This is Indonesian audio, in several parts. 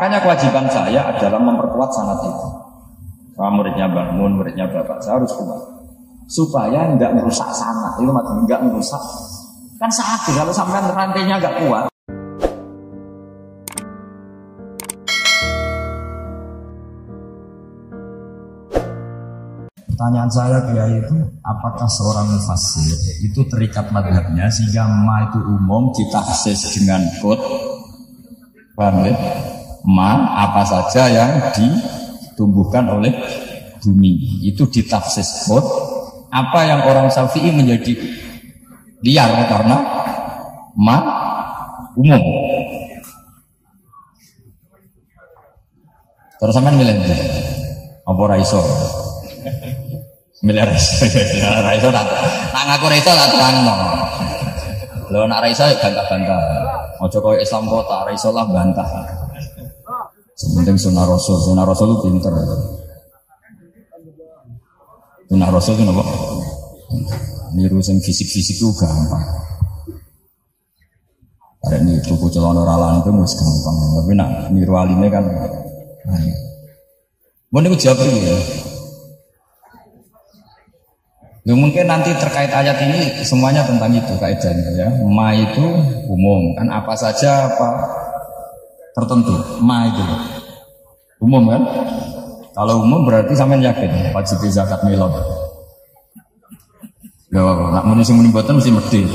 Makanya kewajiban saya adalah memperkuat sanat itu. Sama muridnya Mbah Mun, muridnya Bapak, saya harus kuat. Supaya nggak merusak sanat, itu maksudnya nggak merusak. Kan sakit kalau sampai rantainya nggak kuat. Pertanyaan saya Kiai itu, apakah seorang mufasir itu terikat madhabnya sehingga ma itu umum ditafsir dengan kod, paham ya? Ma apa saja yang ditumbuhkan oleh bumi itu ditafsir kod. Apa yang orang Syafi'i menjadi liar karena ma umum. Terus sampean milih apa raiso? Milih raiso. Tak nak ngaku raiso tak terangno. Lho nak raiso ya bantah-bantah. Ojo koyo Islam kota, raiso lah bantah. Sepenting sunnah rasul, sunnah rasul itu pinter. Sunnah rasul itu apa? Niru sing fisik-fisik itu gampang. Ada nih tuku celana ralan itu mus gampang, tapi nak niru alimnya kan. Mau nih jawab ya. Ya, mungkin nanti terkait ayat ini semuanya tentang itu kaidahnya ya. Ma itu umum kan apa saja apa tertentu. Ma itu umum kan? Kalau umum berarti sampean yakin wajib zakat milad. Ya, nak muni sing muni mboten mesti medhi.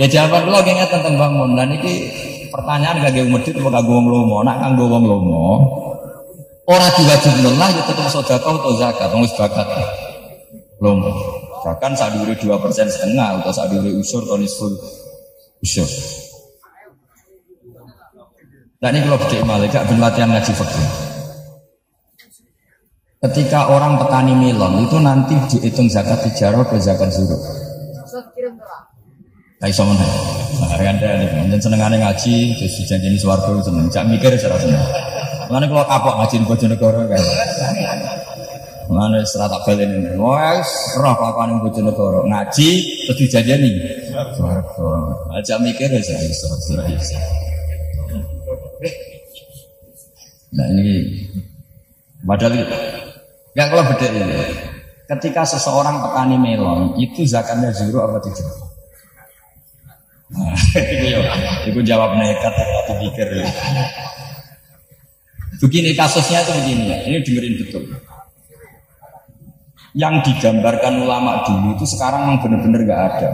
ya jawaban kula nggih tentang bangun dan ini pertanyaan gak gue medhit apa kanggo wong lomo. Nak kanggo wong lomo ora diwajibno lah ya tetep sedekah atau zakat wis bakat lomo. Bahkan saat dua persen setengah atau saat usur atau nisful usur. Nah ini kalau bedek malik gak ben latihan ngaji fakir. Ketika orang petani melon itu nanti dihitung zakat tijarah atau zakat zuruk. Kayak sama nih. Nah, kan ada mungkin senengannya ngaji, terus dijanjini suwargo seneng. Cak mikir secara seneng. Mana kalau kapok ngaji Bojonegoro kan? Mana serata balik ini? Wah, roh kelakuan yang Bojonegoro ngaji terus dijanjini suwargo. Aja mikir ya bisa. Nah ini padahal nggak kalau beda ini. Ketika seseorang petani melon itu zakatnya zero apa tidak? Nah, itu jawab nekat tapi pikir. Ya. Begini kasusnya itu begini ya, ini dengerin betul. Yang digambarkan ulama dulu itu sekarang benar-benar nggak ada.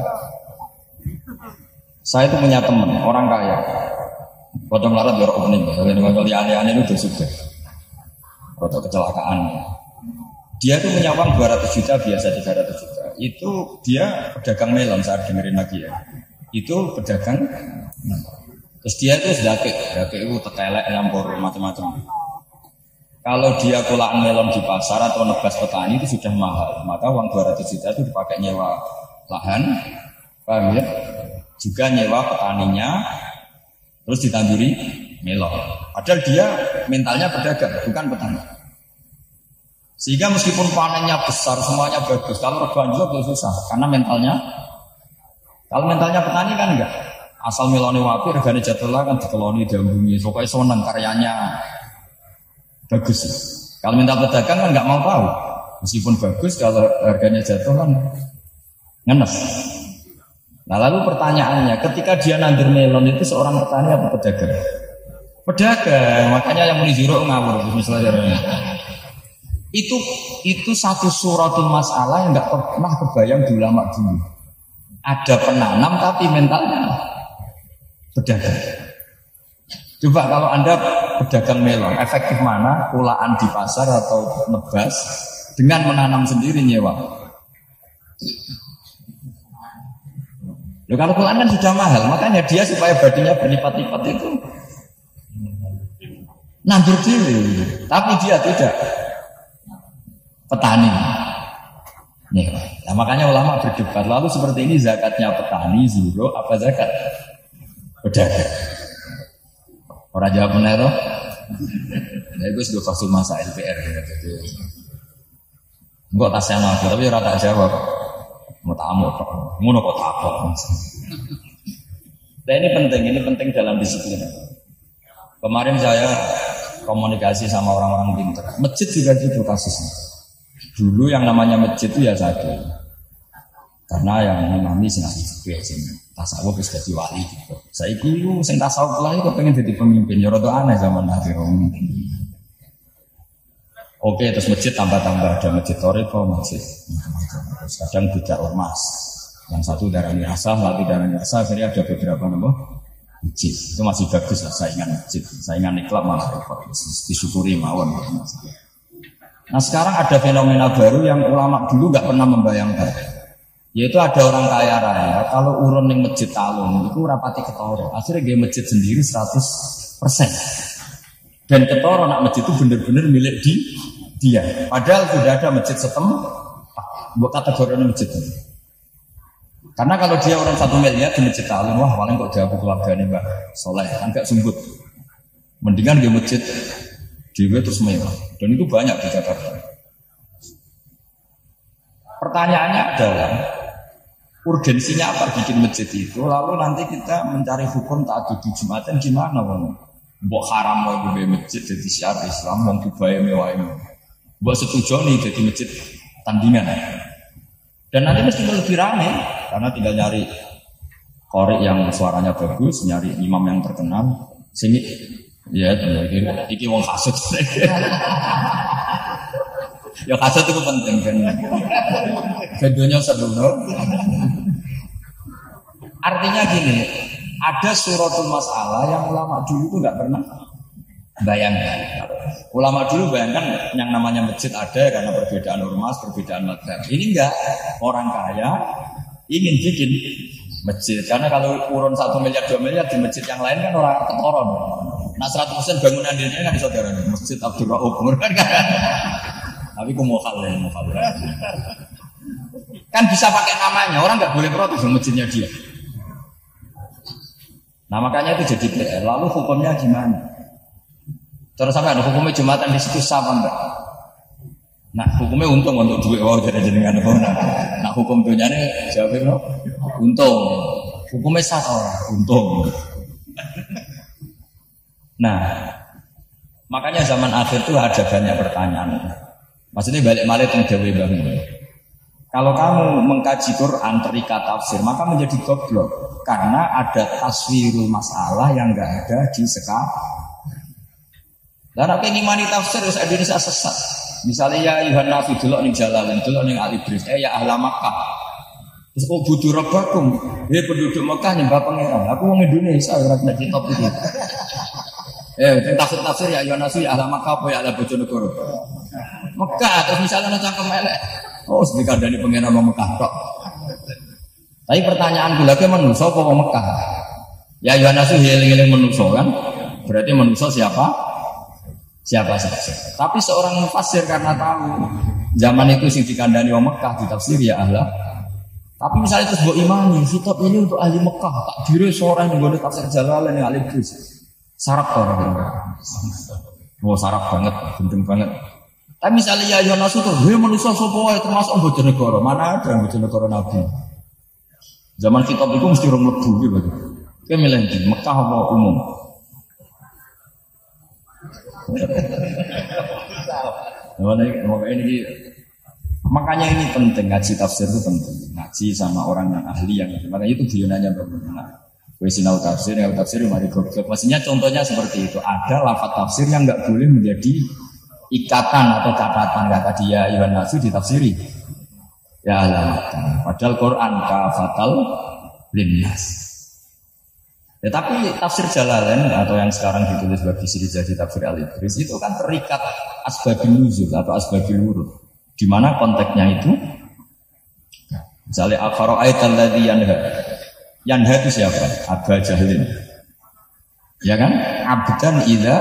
Saya itu punya teman orang kaya, Potong larat ya opening, kalau ngomong aneh-aneh itu sudah. Foto kecelakaan. Dia itu punya uang 200 juta biasa 300 juta. Itu dia pedagang melon saat dengerin lagi ya. Itu pedagang. Terus dia itu sudah ke, ke itu tetelek nyampur macam-macam. Kalau dia pulang melon di pasar atau nebas petani itu sudah mahal, maka uang 200 juta itu dipakai nyewa lahan, paham ya? Juga nyewa petaninya, terus ditanduri melon. Padahal dia mentalnya pedagang, bukan petani. Sehingga meskipun panennya besar, semuanya bagus, kalau rebahan juga susah, karena mentalnya, kalau mentalnya petani kan enggak. Asal meloni wapi, regane jatuh lah kan dikeloni, diambungi, pokoknya seneng karyanya bagus. Kalau mental pedagang kan nggak mau tahu, meskipun bagus, kalau harganya jatuh kan ngenes. Nah lalu pertanyaannya, ketika dia nandur melon itu seorang petani apa pedagang? Pedagang, makanya yang muni juro ngawur misalnya. Itu itu satu suratul masalah yang nggak pernah kebayang di ulama dulu. Ada penanam tapi mentalnya pedagang. Coba kalau anda pedagang melon, efektif mana? Pulaan di pasar atau nebas dengan menanam sendiri nyewa? Kalau Quran kan sudah mahal, makanya dia supaya badannya berlipat-lipat itu nandur diri, tapi dia tidak petani. Nih, nah makanya ulama berdebat lalu seperti ini zakatnya petani zero apa zakat Pedagang. Orang jawab benar toh? Nah, itu sudah fasul masa LPR ya. Enggak tasnya aku, tapi rata jawab. Mau tamu, ngono kok takut. Nah ini penting, ini penting dalam disiplin. Kemarin saya komunikasi sama orang-orang pintar. Masjid juga gitu kasusnya. Dulu yang namanya masjid itu ya satu. Karena yang ngimami sing ahli fikih sing tasawuf wis dadi wali gitu. Saiki ku sing tasawuf lah kok pengen jadi pemimpin ya rada aneh zaman akhir Oke, terus masjid tambah-tambah ada masjid Toriko, masjid terus kadang tidak ormas. Yang satu darah asah, lagi darah asah, akhirnya ada beberapa nama masjid. Itu masih bagus lah saingan masjid, saingan iklan malah repot. Disyukuri mawon. Nah sekarang ada fenomena baru yang ulama dulu nggak pernah membayangkan. Yaitu ada orang kaya raya, kalau urun yang masjid talun, itu rapati ketoro. Akhirnya dia masjid sendiri 100%. Dan ketoro nak masjid itu benar-benar milik di dia. Padahal sudah ada masjid setem, buat kategori masjid. Karena kalau dia orang satu miliar di masjid talun, wah paling kok jawab keluarga nih mbak soleh, kan gak sumbut. Mendingan dia masjid dia terus mewah. Dan itu banyak di Jakarta. Pertanyaannya adalah urgensinya apa bikin masjid itu? Lalu nanti kita mencari hukum tak di Jumatan gimana bang? Mbok haram mau gue masjid jadi syiar Islam, mau dibayar mewah ini. Mbok setuju nih jadi masjid tandingan. Dan nanti mesti lebih ramai karena tinggal nyari korek yang suaranya bagus, nyari imam yang terkenal. Sini ya, iki, iki wong kasut. ya kasut itu penting kan. Keduanya seru Artinya gini, ada suratul masalah yang ulama dulu itu nggak pernah bayangkan. Ulama dulu bayangkan yang namanya masjid ada karena perbedaan ormas, perbedaan madhab. Ini enggak orang kaya ingin bikin masjid karena kalau urun satu miliar dua miliar di masjid yang lain kan orang ketoron. Nah 100 persen bangunan dirinya kan saudara masjid Abdul Rauf kan. Tapi kumohal ya, kumohal. Kan bisa pakai namanya, orang nggak boleh protes masjidnya dia. Nah makanya itu jadi PR. Lalu hukumnya gimana? Terus sampai ada hukumnya jumatan di situ sama enggak? Nah hukumnya untung untuk duit wow jadi jenengan nah, nah hukum dunia ini jawabnya no? untung. Hukumnya sah untung. Nah makanya zaman akhir itu ada banyak pertanyaan. Maksudnya balik balik tentang Dewi Bangun. Kalau kamu mengkaji Quran terikat tafsir, maka menjadi goblok karena ada taswirul masalah yang enggak ada di sekarang. Apa yang imani tafsir saya Indonesia sesat. Misalnya ya Yuhan Nafi dulu nih jalan, dulu nih Ali Bris, eh ya ahla Makkah. Terus kok butuh rebakum, ya penduduk Makkah nyembah pangeran. Aku mau Indonesia, orang tidak top itu. Eh, tafsir tafsir ya Yuhan Nafi ahla Makkah apa ya ahla Bojonegoro. Mekah, terus misalnya nanti cangkem elek. Oh, sedikit dari pengen mau Mekah kok. Tapi pertanyaan gue lagi manusia apa Mekah? Ya Yohanes itu healing-healing manusia kan? Berarti manusia siapa? Siapa saja. Tapi seorang mufasir karena tahu zaman itu sing dikandani wong Mekah ditafsir ya ahla. Tapi misalnya terus buat imani, kitab ini untuk ahli Mekah, tak diri seorang yang boleh tafsir Jalalain yang ahli Idris. Sarap orang Oh sarap banget, gendeng banget. Tapi misalnya ya Yohanes itu, dia manusia sopo termasuk Bojonegoro. Mana ada Bojonegoro Nabi? Zaman kitab itu mesti orang lebu gitu. Kayak milih Mekah apa umum? Makanya ini makanya ini penting ngaji tafsir itu penting ngaji sama orang yang ahli yang makanya itu dia nanya bagaimana Gue sinau tafsir, yang tafsir mari goblok. Maksudnya contohnya seperti itu. Ada lafat tafsir yang nggak boleh menjadi ikatan atau catatan kata dia Iwan Nasu ditafsiri. Ya Allah. Padahal Quran kafatal linnas. Ya tapi tafsir Jalalain atau yang sekarang ditulis bagi siri jadi tafsir al idris itu kan terikat asbabil nuzul atau asbabil wurud. Di mana konteksnya itu misalnya ayat alladhi yanha. Yanha itu siapa? Aba Jahlin. Ya kan? Abdan ila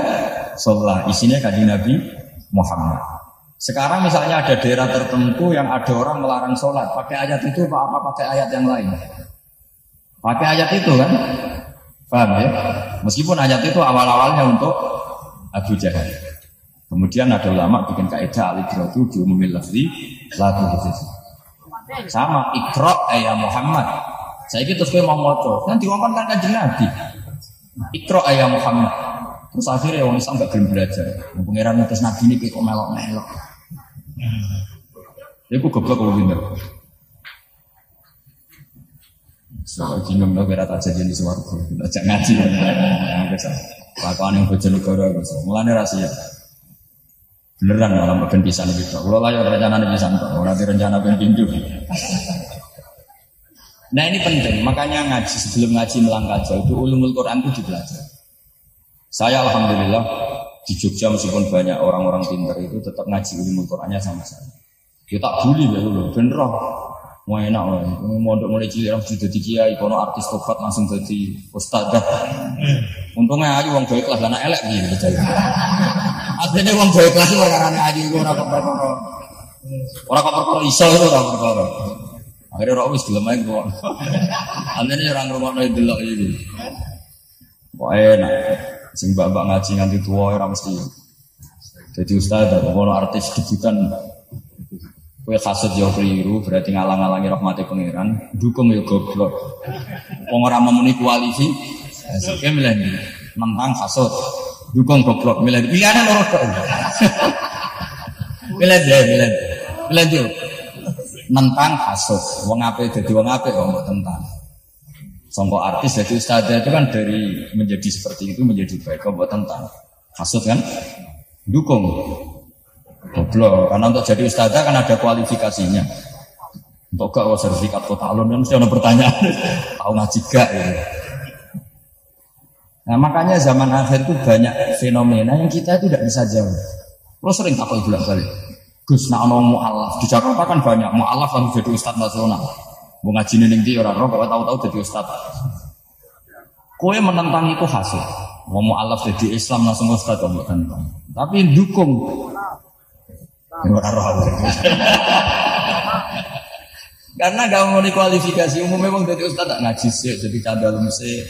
sholat. Isinya kaji Nabi Muhammad. Sekarang misalnya ada daerah tertentu yang ada orang melarang sholat, pakai ayat itu apa pakai ayat yang lain? Pakai ayat itu kan? Paham ya? Meskipun ayat itu awal-awalnya untuk Abu Jahal. Kemudian ada ulama bikin kaidah al-idratu bi umumil lafzi la Sama ikra ya Muhammad. Saya gitu terus mau moco. Kan diwakon kan kanjeng Nabi. Ikra ya Muhammad. Terus akhirnya orang Islam gak belum belajar. Pengiran terus Nabi ini kok melok-melok. Ya aku goblok kalau pinter. Soal jinggem lo kira tak jadi di suaraku. Tidak ngaji. Lakukan yang bojonegoro. Mulanya rahasia. Beneran malam bagian pisan gitu. Kalau layak rencana nih pisan kok, orang di rencana ben pintu. Nah ini penting, makanya ngaji sebelum ngaji melangkah jauh itu ulumul Quran itu dibelajar. Saya alhamdulillah di Jogja meskipun banyak orang-orang pintar itu tetap ngaji ulumul Qurannya sama saya. Kita bully ya dulu, bener Mau enak lah, mondok mulai cilik orang sudah jadi kiai, kono artis tobat langsung jadi ustadzah. Untungnya aja uang baik lah, karena elek gitu percaya. Artinya uang baik lah perkara aja, gue orang perkara. Orang perkara iso itu orang perkara. Akhirnya orang wis gelem aja gue. Artinya orang rumah nih delok ini. Wah enak, sing mbak-mbak ngaji nganti tua orang mesti. Jadi ustadzah, kono artis debutan Kue kasut yo keliru berarti ngalang-alangi rahmati pangeran, dukung yo goblok. Wong ora memenuhi koalisi, oke milih menang kasut, dukung goblok milih pilihannya loro tok. milih deh, milih, milih dia. Nentang kasut, wong ape jadi wong ape wong tentang. Songko artis jadi ustadzah itu kan dari menjadi seperti itu menjadi baik, kok tentang. Kasut kan, dukung Goblok, karena untuk jadi ustazah kan ada kualifikasinya. Untuk gak oh, sertifikat kota alun kan mesti ada pertanyaan. Tahu ngaji gak gitu. Nah makanya zaman akhir itu banyak fenomena yang kita tidak bisa jawab. Lo sering takut bilang kali. Gus nak ono mu'alaf. Di Jakarta kan banyak mu'alaf harus jadi ustaz nasional. Mau ngaji ning orang roh tahu-tahu jadi ustaz. Kue menentang itu hasil. Mau mu'alaf jadi Islam langsung ustaz. Tapi dukung Karena gak mau kualifikasi umum memang jadi ustaz tak ngaji sih, jadi cadal sih,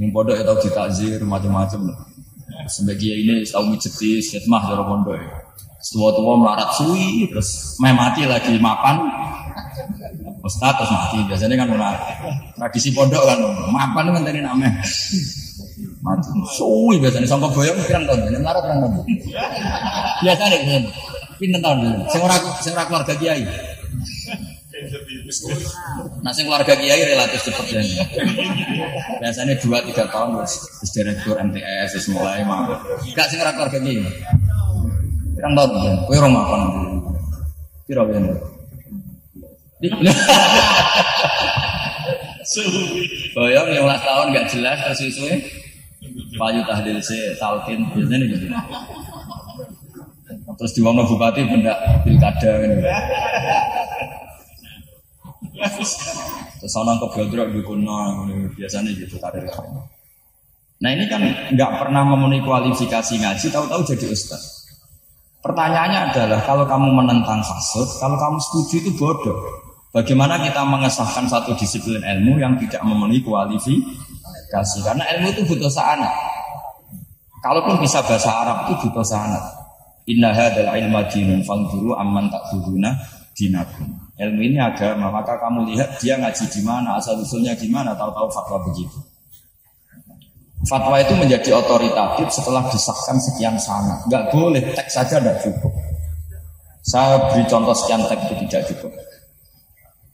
yang bodoh ya tahu ditakzir macam-macam. Sebagai ini tahu mijeti, setmah cara pondok. Setua tua melarat suwi, terus meh mati lagi mapan. Ustaz terus mati, biasanya kan menarik. Tradisi pondok kan, mapan kan tadi namanya. Mati, suwi biasanya, sampai boyong pirang tahun, melarat pirang tahun. Biasanya gitu. Pinten tahun dulu. Sing ora sing ora keluarga kiai. Nah, sing keluarga kiai relatif cepat ya. Biasanya dua tiga tahun wis wis direktur MTS wis mulai mah. Gak sing ora keluarga kiai. Pirang tahun ya? Kowe ora mapan. Piro ya? Bayang 15 tahun gak jelas terus suwe Payu tahlil se talkin biasanya gitu. Terus di bupati benda pilkada ini. Terus orang kebeldrok di kuno biasanya gitu karir Nah ini kan nggak pernah memenuhi kualifikasi ngaji, tahu-tahu jadi ustaz. Pertanyaannya adalah kalau kamu menentang fasud, kalau kamu setuju itu bodoh. Bagaimana kita mengesahkan satu disiplin ilmu yang tidak memenuhi kualifikasi? Karena ilmu itu butuh sanat. Kalaupun bisa bahasa Arab itu butuh sanat. Inna hadzal ilma dinun fanzuru amman ta'khuduna dinakum. Ilmu ini agama, maka kamu lihat dia ngaji di mana, asal usulnya gimana, tahu-tahu fatwa begitu. Fatwa itu menjadi otoritatif setelah disahkan sekian sana. Enggak boleh teks saja tidak cukup. Saya beri contoh sekian teks itu tidak cukup.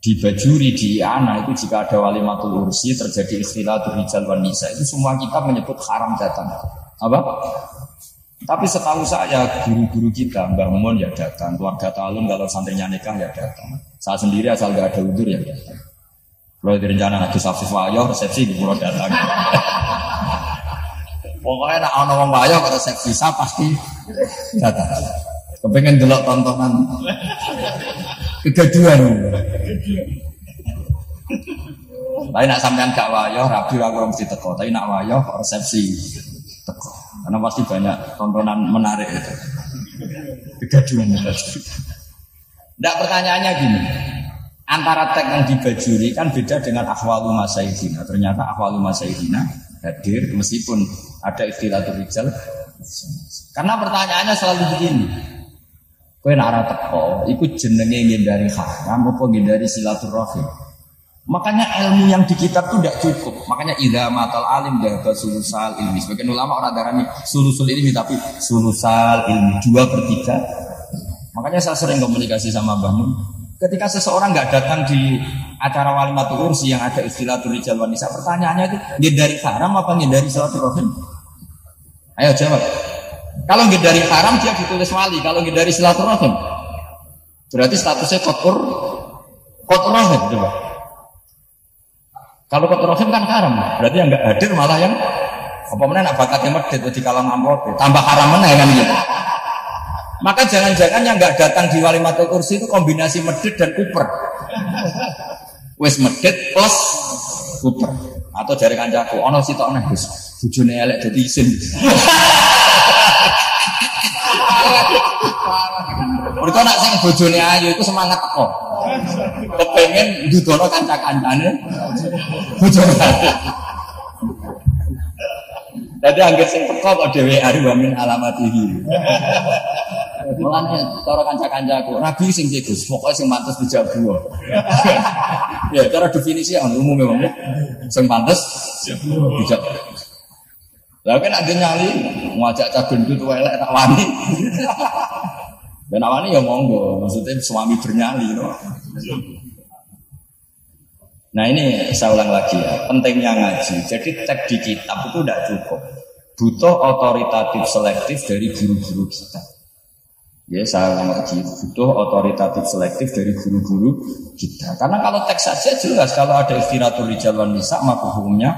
Di Bajuri, di Ana itu jika ada wali matul ursi terjadi istilah rijal wan nisa itu semua kita menyebut haram datang. Apa? Tapi setahu saya guru-guru kita, Mbak Mun ya datang, keluarga Talun kalau santrinya nikah ya datang. Saya sendiri asal gak ada udur ya datang. Kalau di rencana lagi safsi wayo resepsi di pulau datang. Pokoknya nak ono wong wayo resepsi saya pasti datang. Kepengen delok tontonan kegaduhan. Tapi nak sampean gak wayo, rabi aku mesti teko. Tapi nak wayo resepsi teko. Karena pasti banyak tontonan menarik itu. Kegaduhan. Tidak pertanyaannya gini. Antara teks yang dibajuri kan beda dengan akhwalu masaidina. Ternyata akhwalu masaidina hadir meskipun ada istilah rijal. Karena pertanyaannya selalu begini. Kowe nak ora teko, iku jenenge ngindari haram apa ngindari silaturahim. Makanya ilmu yang di kitab itu tidak cukup. Makanya idza matal alim dah sulusal ilmi. Sebagian ulama orang darahnya sulusul ilmi tapi sulusal ilmi dua per. Makanya saya sering komunikasi sama Mbah Mun. Ketika seseorang nggak datang di acara walimatul ursi yang ada istilah turijal wanita, pertanyaannya itu ngindari haram apa ngindari silaturahim? Ayo jawab. Kalau dari haram dia ditulis wali, kalau dari silaturahim berarti statusnya kotor kotor rahim coba. Kalau kotor rahim kan haram, berarti yang nggak hadir malah yang apa mana nak bakatnya medit di kalang amplop tambah haram mana kan gitu. Maka jangan-jangan yang nggak datang di walimatul kursi itu kombinasi medit dan kuper. Wes medit plus kuper atau jari kancaku ono sitok nek Gus bojone elek dadi isin Mereka nak sing bojone ayu itu semangat kok. Kepengen dudono kanca-kancane. Jadi anggap sing teko kok dhewe ari wa min alamatihi. Mulane cara kanca-kancaku, rabi sing Gus, pokoke sing pantes dijabu. ya, cara definisi yang umum memang sing pantes dijabu. Lah kan ada nyali ngajak cah gendut elek tak wani. Dan awalnya ya monggo, maksudnya suami bernyali, know? Nah ini saya ulang lagi ya, pentingnya ngaji. Jadi cek di kitab itu tidak cukup. Butuh otoritatif selektif dari guru-guru kita. Ya saya ulang lagi, butuh otoritatif selektif dari guru-guru kita. Karena kalau teks saja jelas kalau ada istirahatul rijal nisa maka hukumnya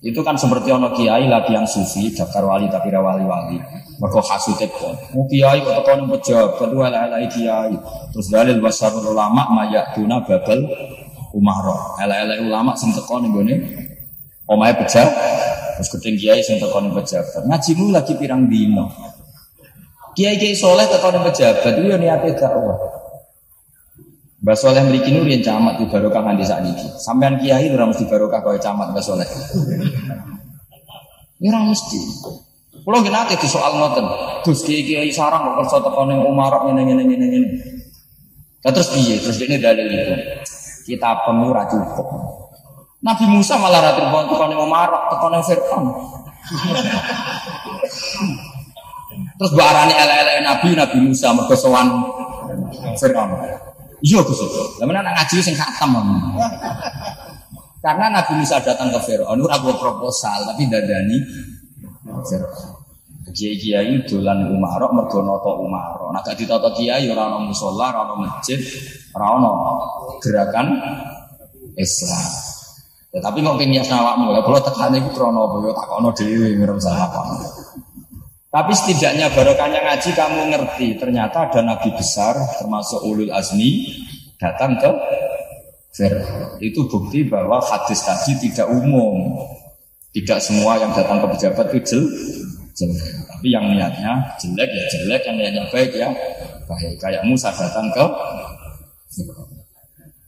itu kan seperti ono kiai lagi yang sufi, daftar wali tapi wali wali. Mereka hasute kok. Mau kiai kok tekan pejabat, kedua elek kiai. Terus dalil wasarul ulama tuna babal umaro. Elek-elek ulama sing teko ning gone omahe pejabat. Terus gedeng kiai sing teko ning pejabat. Ngajimu lagi pirang dino. Kiai-kiai soleh teko ning pejabat itu ya niate dakwah. Mbak Soleh memiliki nurin camat di barokah saat ini. Sampean kiai ora mesti barokah kau camat Mbak Soleh. Ya ora mesti. Kulo nggih nate di soal ngoten. Gus kiai kiai sarang kok kersa teko ning Umar ngene ngene ngene ngene. Terus piye? Terus ini dalil itu. Kita penuh ra cukup. Nabi Musa malah ra terbang teko ning Umar, teko ning Firaun. Terus barani ele-ele Nabi Nabi Musa mergo sowan Firaun. Iya Gus. Lah anak ngaji sing khatam. Karena Nabi Musa datang ke Firaun ora proposal tapi dadani Firaun. Kiai-kiai dolan umaro mergo nata umaro. Nah gak ditata kiai ora ana musala, ora ana masjid, ora ana gerakan Islam. Ya, tapi kok niat awakmu, kalau tekan iku krana apa ya takono dhewe ngira apa. Tapi setidaknya barokahnya ngaji kamu ngerti ternyata ada nabi besar termasuk ulul azmi datang ke Fir'aun. Itu bukti bahwa hadis tadi tidak umum. Tidak semua yang datang ke pejabat itu jel, jelek. Tapi yang niatnya jelek ya jelek, yang niatnya baik ya baik. Kayak Musa datang ke.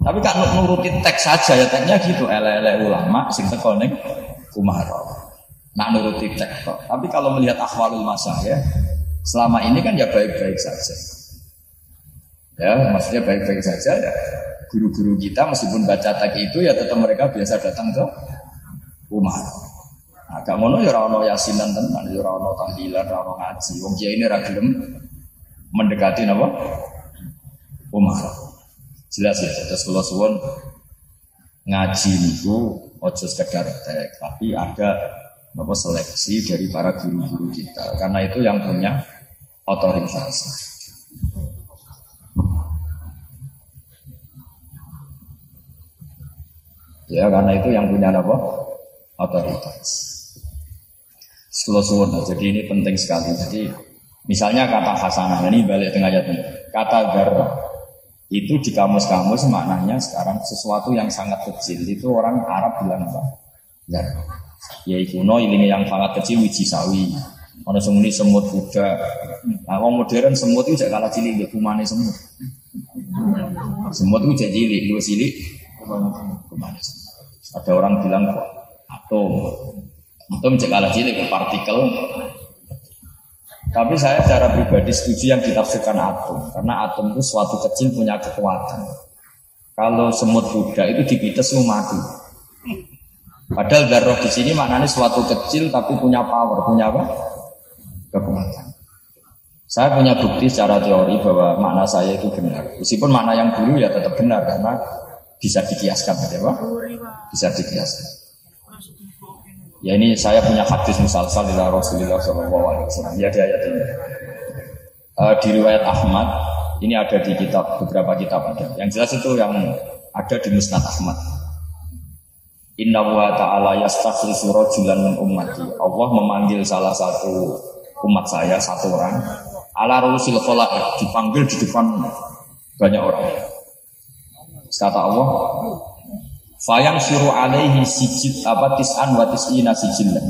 Tapi kan nuruti teks saja ya teksnya gitu. Ele-ele ulama sing teko ning Nak nuruti teks Tapi kalau melihat akhwalul masa ya, selama ini kan ya baik-baik saja. Ya, maksudnya baik-baik saja ya. Guru-guru kita meskipun baca teks itu ya tetap mereka biasa datang ke rumah. Agak mono ya rano yasinan tenan, ya rano tahlilan, rano ngaji. Wong kiai ini ragilem mendekati apa? Umar. Jelas ya, terus kalau suwon ngaji itu ojo sekedar tek, tapi ada apa seleksi dari para guru-guru kita karena itu yang punya otoritas. Ya karena itu yang punya apa? Otoritas. Slow Jadi ini penting sekali. Jadi misalnya kata hasanah ini balik tengah ayat. Kata garra itu di kamus-kamus maknanya sekarang sesuatu yang sangat kecil itu orang Arab bilang apa? Garra. Ya kuno ini yang sangat kecil wiji sawi. Ono semuni semut kuda. Nah, orang modern semut itu kalah cilik dia kumane semut. Semut itu jadi cilik, lu cilik kumane semut. Ada orang bilang kok atom. Atom cek kalah cilik ke partikel. Tapi saya secara pribadi setuju yang ditafsirkan atom karena atom itu suatu kecil punya kekuatan. Kalau semut kuda itu dipites lu mati. Padahal darah di sini maknanya suatu kecil tapi punya power, punya apa? Kekuatan. Saya punya bukti secara teori bahwa makna saya itu benar. Meskipun makna yang dulu ya tetap benar karena bisa dikiaskan, ya Pak? Bisa dikiaskan. Ya ini saya punya hadis musalsal dari Rasulullah SAW. Ya di ayat ini. Uh, di riwayat Ahmad ini ada di kitab beberapa kitab ada. Yang jelas itu yang ada di Musnad Ahmad. Inna wa ta'ala yastakhlifu rajulan min ummati. Allah memanggil salah satu umat saya satu orang ala rusil kholaik dipanggil di depan banyak orang. Kata Allah, Fayang suruh alaihi sijil apa tis'an wa tis'ina sijillan.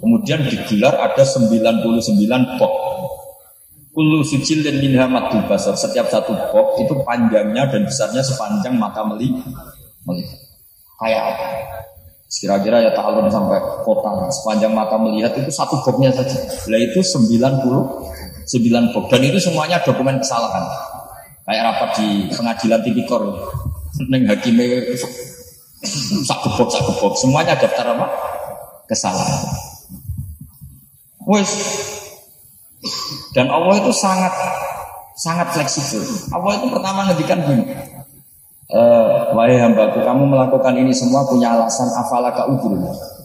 Kemudian digelar ada 99 bok. Kulu sijil dan minha basar. Setiap satu bok itu panjangnya dan besarnya sepanjang mata meli melihat. Kayak apa? Kira-kira ya ta'alun sampai kota sepanjang mata melihat itu satu boknya saja. Lah itu 90 sembilan bok dan itu semuanya dokumen kesalahan kayak rapat di pengadilan tipikor neng hakime sak gebok sak gebok semuanya daftar apa? Kesalahan. Wes. Dan Allah itu sangat sangat fleksibel. Allah itu pertama ngedikan gini. E, wahai hambaku kamu melakukan ini semua punya alasan afalaka udur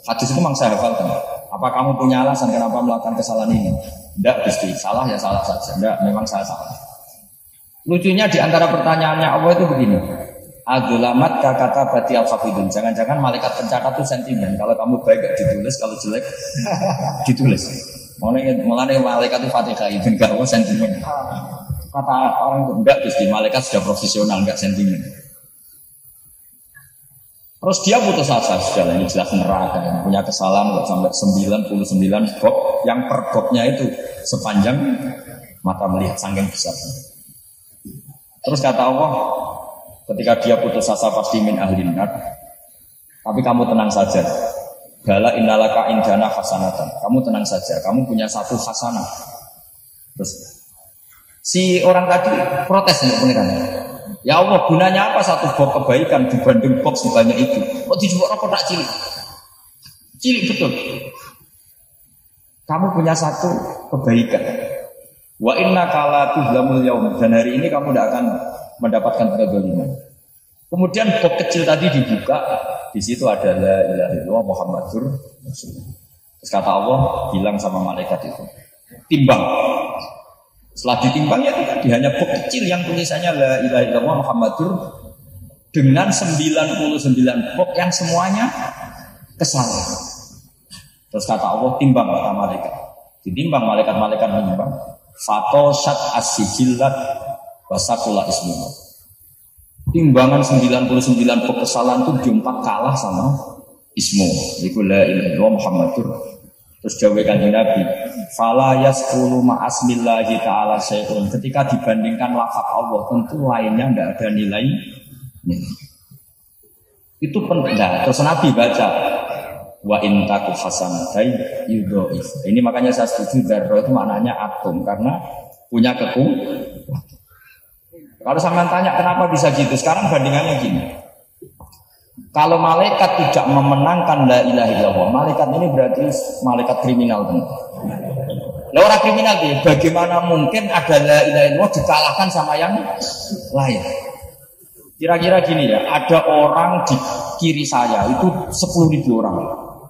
hadis itu memang saya hafalkan. Apa kamu punya alasan kenapa melakukan kesalahan ini? Tidak Gusti, salah ya salah saja. Tidak, memang saya salah. Lucunya di antara pertanyaannya Allah itu begini. Agulamat kata bati al Jangan-jangan malaikat pencatat itu sentimen. Kalau kamu baik gak ditulis, kalau jelek ditulis. Mulai malaikat itu fatihah itu enggak mau sentimen. Kata orang itu enggak Gusti, malaikat sudah profesional enggak sentimen. Terus dia putus asa sudah ini jelas neraka punya kesalahan nggak sampai 99 bob yang per bobnya itu sepanjang mata melihat sangking besar. Terus kata Allah ketika dia putus asa pasti min ahli nar. Tapi kamu tenang saja. Bala innalaka indana hasanatan. Kamu tenang saja. Kamu punya satu hasanah. Terus si orang tadi protes untuk pengirannya. Ya Allah, gunanya apa satu box kebaikan dibanding box sebanyak itu? Oh, dijual rokok tak cilik. Cilik betul. Kamu punya satu kebaikan. Wa inna kala tuhlamul yaum. Dan hari ini kamu tidak akan mendapatkan kedoliman. Kemudian box kecil tadi dibuka. Di situ ada la ilaha illallah Muhammadur. Terus kata Allah bilang sama malaikat itu. Timbang. Setelah ditimbang ya tadi hanya buk kecil yang tulisannya la ilaha illallah Muhammadur dengan 99 buk yang semuanya kesalahan. Terus kata Allah timbang kata malaikat. Ditimbang malaikat-malaikat menimbang. Fatosat asijillat wasakula ismu. Timbangan 99 buk kesalahan itu jumpa kalah sama ismu. Iku la ilaha Muhammadur Terus jawab kanjeng Nabi, fala yaskulu ma'asmillahi ta'ala syai'un. Ketika dibandingkan lafaz Allah, tentu lainnya tidak ada nilai. Itu penting. Nah, terus Nabi baca, wa intaku hasanatai yudhoif. Ini makanya saya setuju darro itu maknanya atom karena punya keku. Kalau sampean tanya kenapa bisa gitu, sekarang bandingannya gini. Kalau malaikat tidak memenangkan la ilaha illallah, malaikat ini berarti malaikat kriminal tentu. Lah orang kriminal dia, bagaimana mungkin ada la ilaha illallah dikalahkan sama yang lain? Kira-kira gini ya, ada orang di kiri saya itu sepuluh ribu orang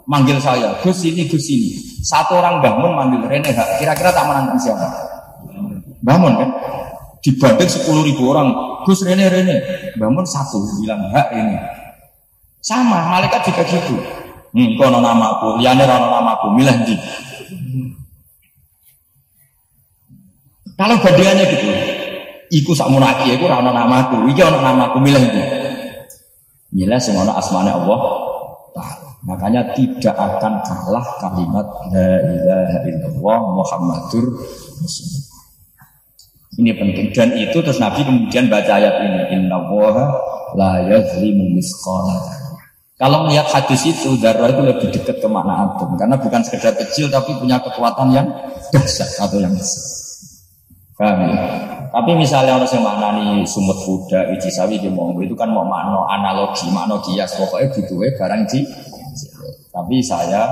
manggil saya, Gus ini, Gus ini. Satu orang bangun manggil Rene, kira-kira tak menangkan siapa? Bangun kan? Dibanding sepuluh ribu orang, Gus Rene, Rene. Bangun satu, bilang hak ini. Sama, malaikat juga gitu. Hmm, kono namaku, liane rono namaku, milih di. Kalau bandingannya gitu, iku sak munaki, iku rono namaku, iki ono namaku, milih di. Milih sing ono asmane Allah Makanya tidak akan kalah kalimat La ilaha illallah Muhammadur Rasulullah. Ini penting dan itu terus Nabi kemudian baca ayat ini Inna la yazlimu misqala Kalau melihat hadis itu, darah itu lebih dekat ke makna atom. Karena bukan sekedar kecil, tapi punya kekuatan yang dahsyat atau yang besar. Paham ya? Tapi misalnya orang yang maknani sumut Buddha, iji sawi, itu kan mau makna analogi, makna kias. Pokoknya butuhnya barang di. Tapi saya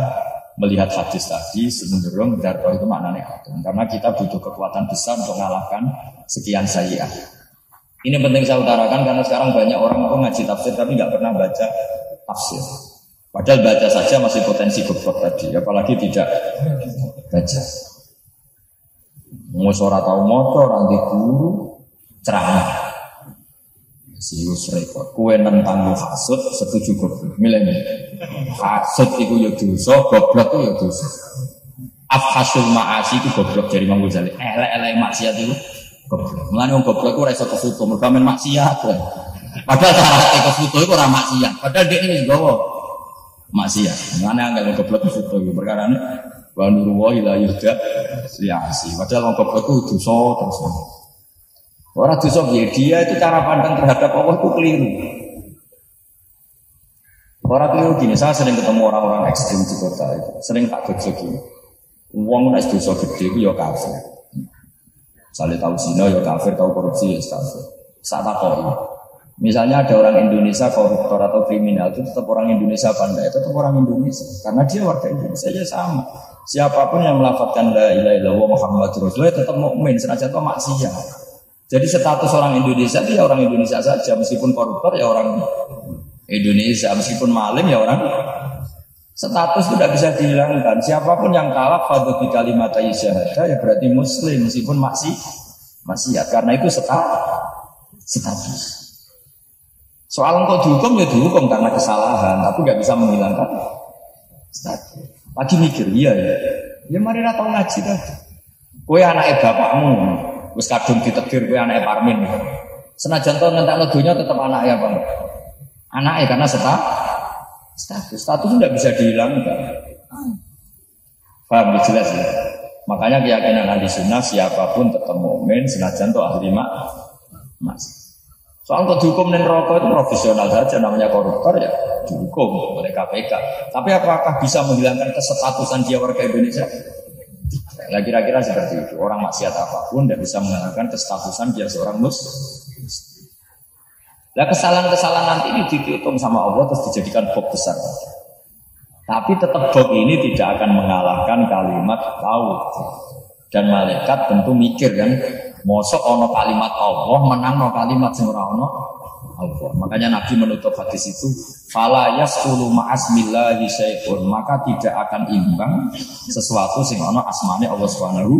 melihat hadis tadi cenderung darah itu maknanya atom. Karena kita butuh kekuatan besar untuk mengalahkan sekian saya. Ini penting saya utarakan karena sekarang banyak orang kok ngaji tafsir tapi nggak pernah baca tafsir. Padahal baca saja masih potensi goblok tadi, apalagi tidak baca. Mau suara tahu motor, nanti guru, ceramah. Sius repot. Kue nentang hasut, setuju goblok. Milih Hasut itu ya dosa, goblok itu ya dosa. Afhasul ma'asi itu goblok dari Imam Ghazali. Elek-elek maksiat itu goblok. Mulane wong goblok itu ora iso kefoto, mergo maksiat. Padahal syarat ke foto itu orang maksiat. Padahal dia ini gawa maksiat. Mana nggak goblok itu perkara ini. Wa nuru siasi. Padahal orang goblok itu dosa terus. Orang dosa dia, dia itu cara pandang terhadap Allah itu keliru. Orang keliru gini, saya sering ketemu orang-orang ekstrim di kota itu, sering tak gojek gini. Uang naik dosa gede itu ya kafir. Misalnya tahu zina ya kafir, tahu korupsi ya kafir. Saat tak Misalnya ada orang Indonesia koruptor atau kriminal itu tetap orang Indonesia apa enggak? Tetap orang Indonesia karena dia warga Indonesia aja sama. Siapa pun yang melafatkan la ilaha illallah Muhammadur Rasulullah tetap mukmin senajan itu maksiat. Jadi status orang Indonesia dia orang Indonesia saja meskipun koruptor ya orang Indonesia meskipun maling ya orang status itu tidak bisa dihilangkan. Siapa pun yang kalah pada di kalimat syahadah ya berarti muslim meskipun masih maksiat karena itu status. status. Soal engkau dihukum ya dihukum karena kesalahan, tapi nggak bisa menghilangkan status. Lagi mikir, iya ya. Ya mari tahu ngaji tadi. Kue anaknya bapakmu, wis kadung ditegur kue anaknya Parmin. Senajan to ngentak dunia tetap anaknya bang. Anaknya karena status. Status, status tidak bisa dihilangkan. Paham ya jelas ya. Makanya keyakinan ahli sunnah siapa pun tetap mukmin senajan to ahli mak mas. Soal kok dihukum dan rokok itu profesional saja namanya koruptor ya dihukum oleh KPK. Tapi apakah bisa menghilangkan kesestatusan dia warga Indonesia? Nah, kira-kira seperti itu. Orang maksiat apa pun tidak bisa menghilangkan kestatusan dia seorang muslim. Nah kesalahan-kesalahan nanti ini dihitung sama Allah terus dijadikan bok besar. Tapi tetap bok ini tidak akan mengalahkan kalimat tahu. Dan malaikat tentu mikir kan, Mosok ono kalimat Allah menang no kalimat sing ono Allah. Makanya Nabi menutup hadis itu fala yasulu ma'asmillahi syai'un maka tidak akan imbang sesuatu sing ono asmane Allah Subhanahu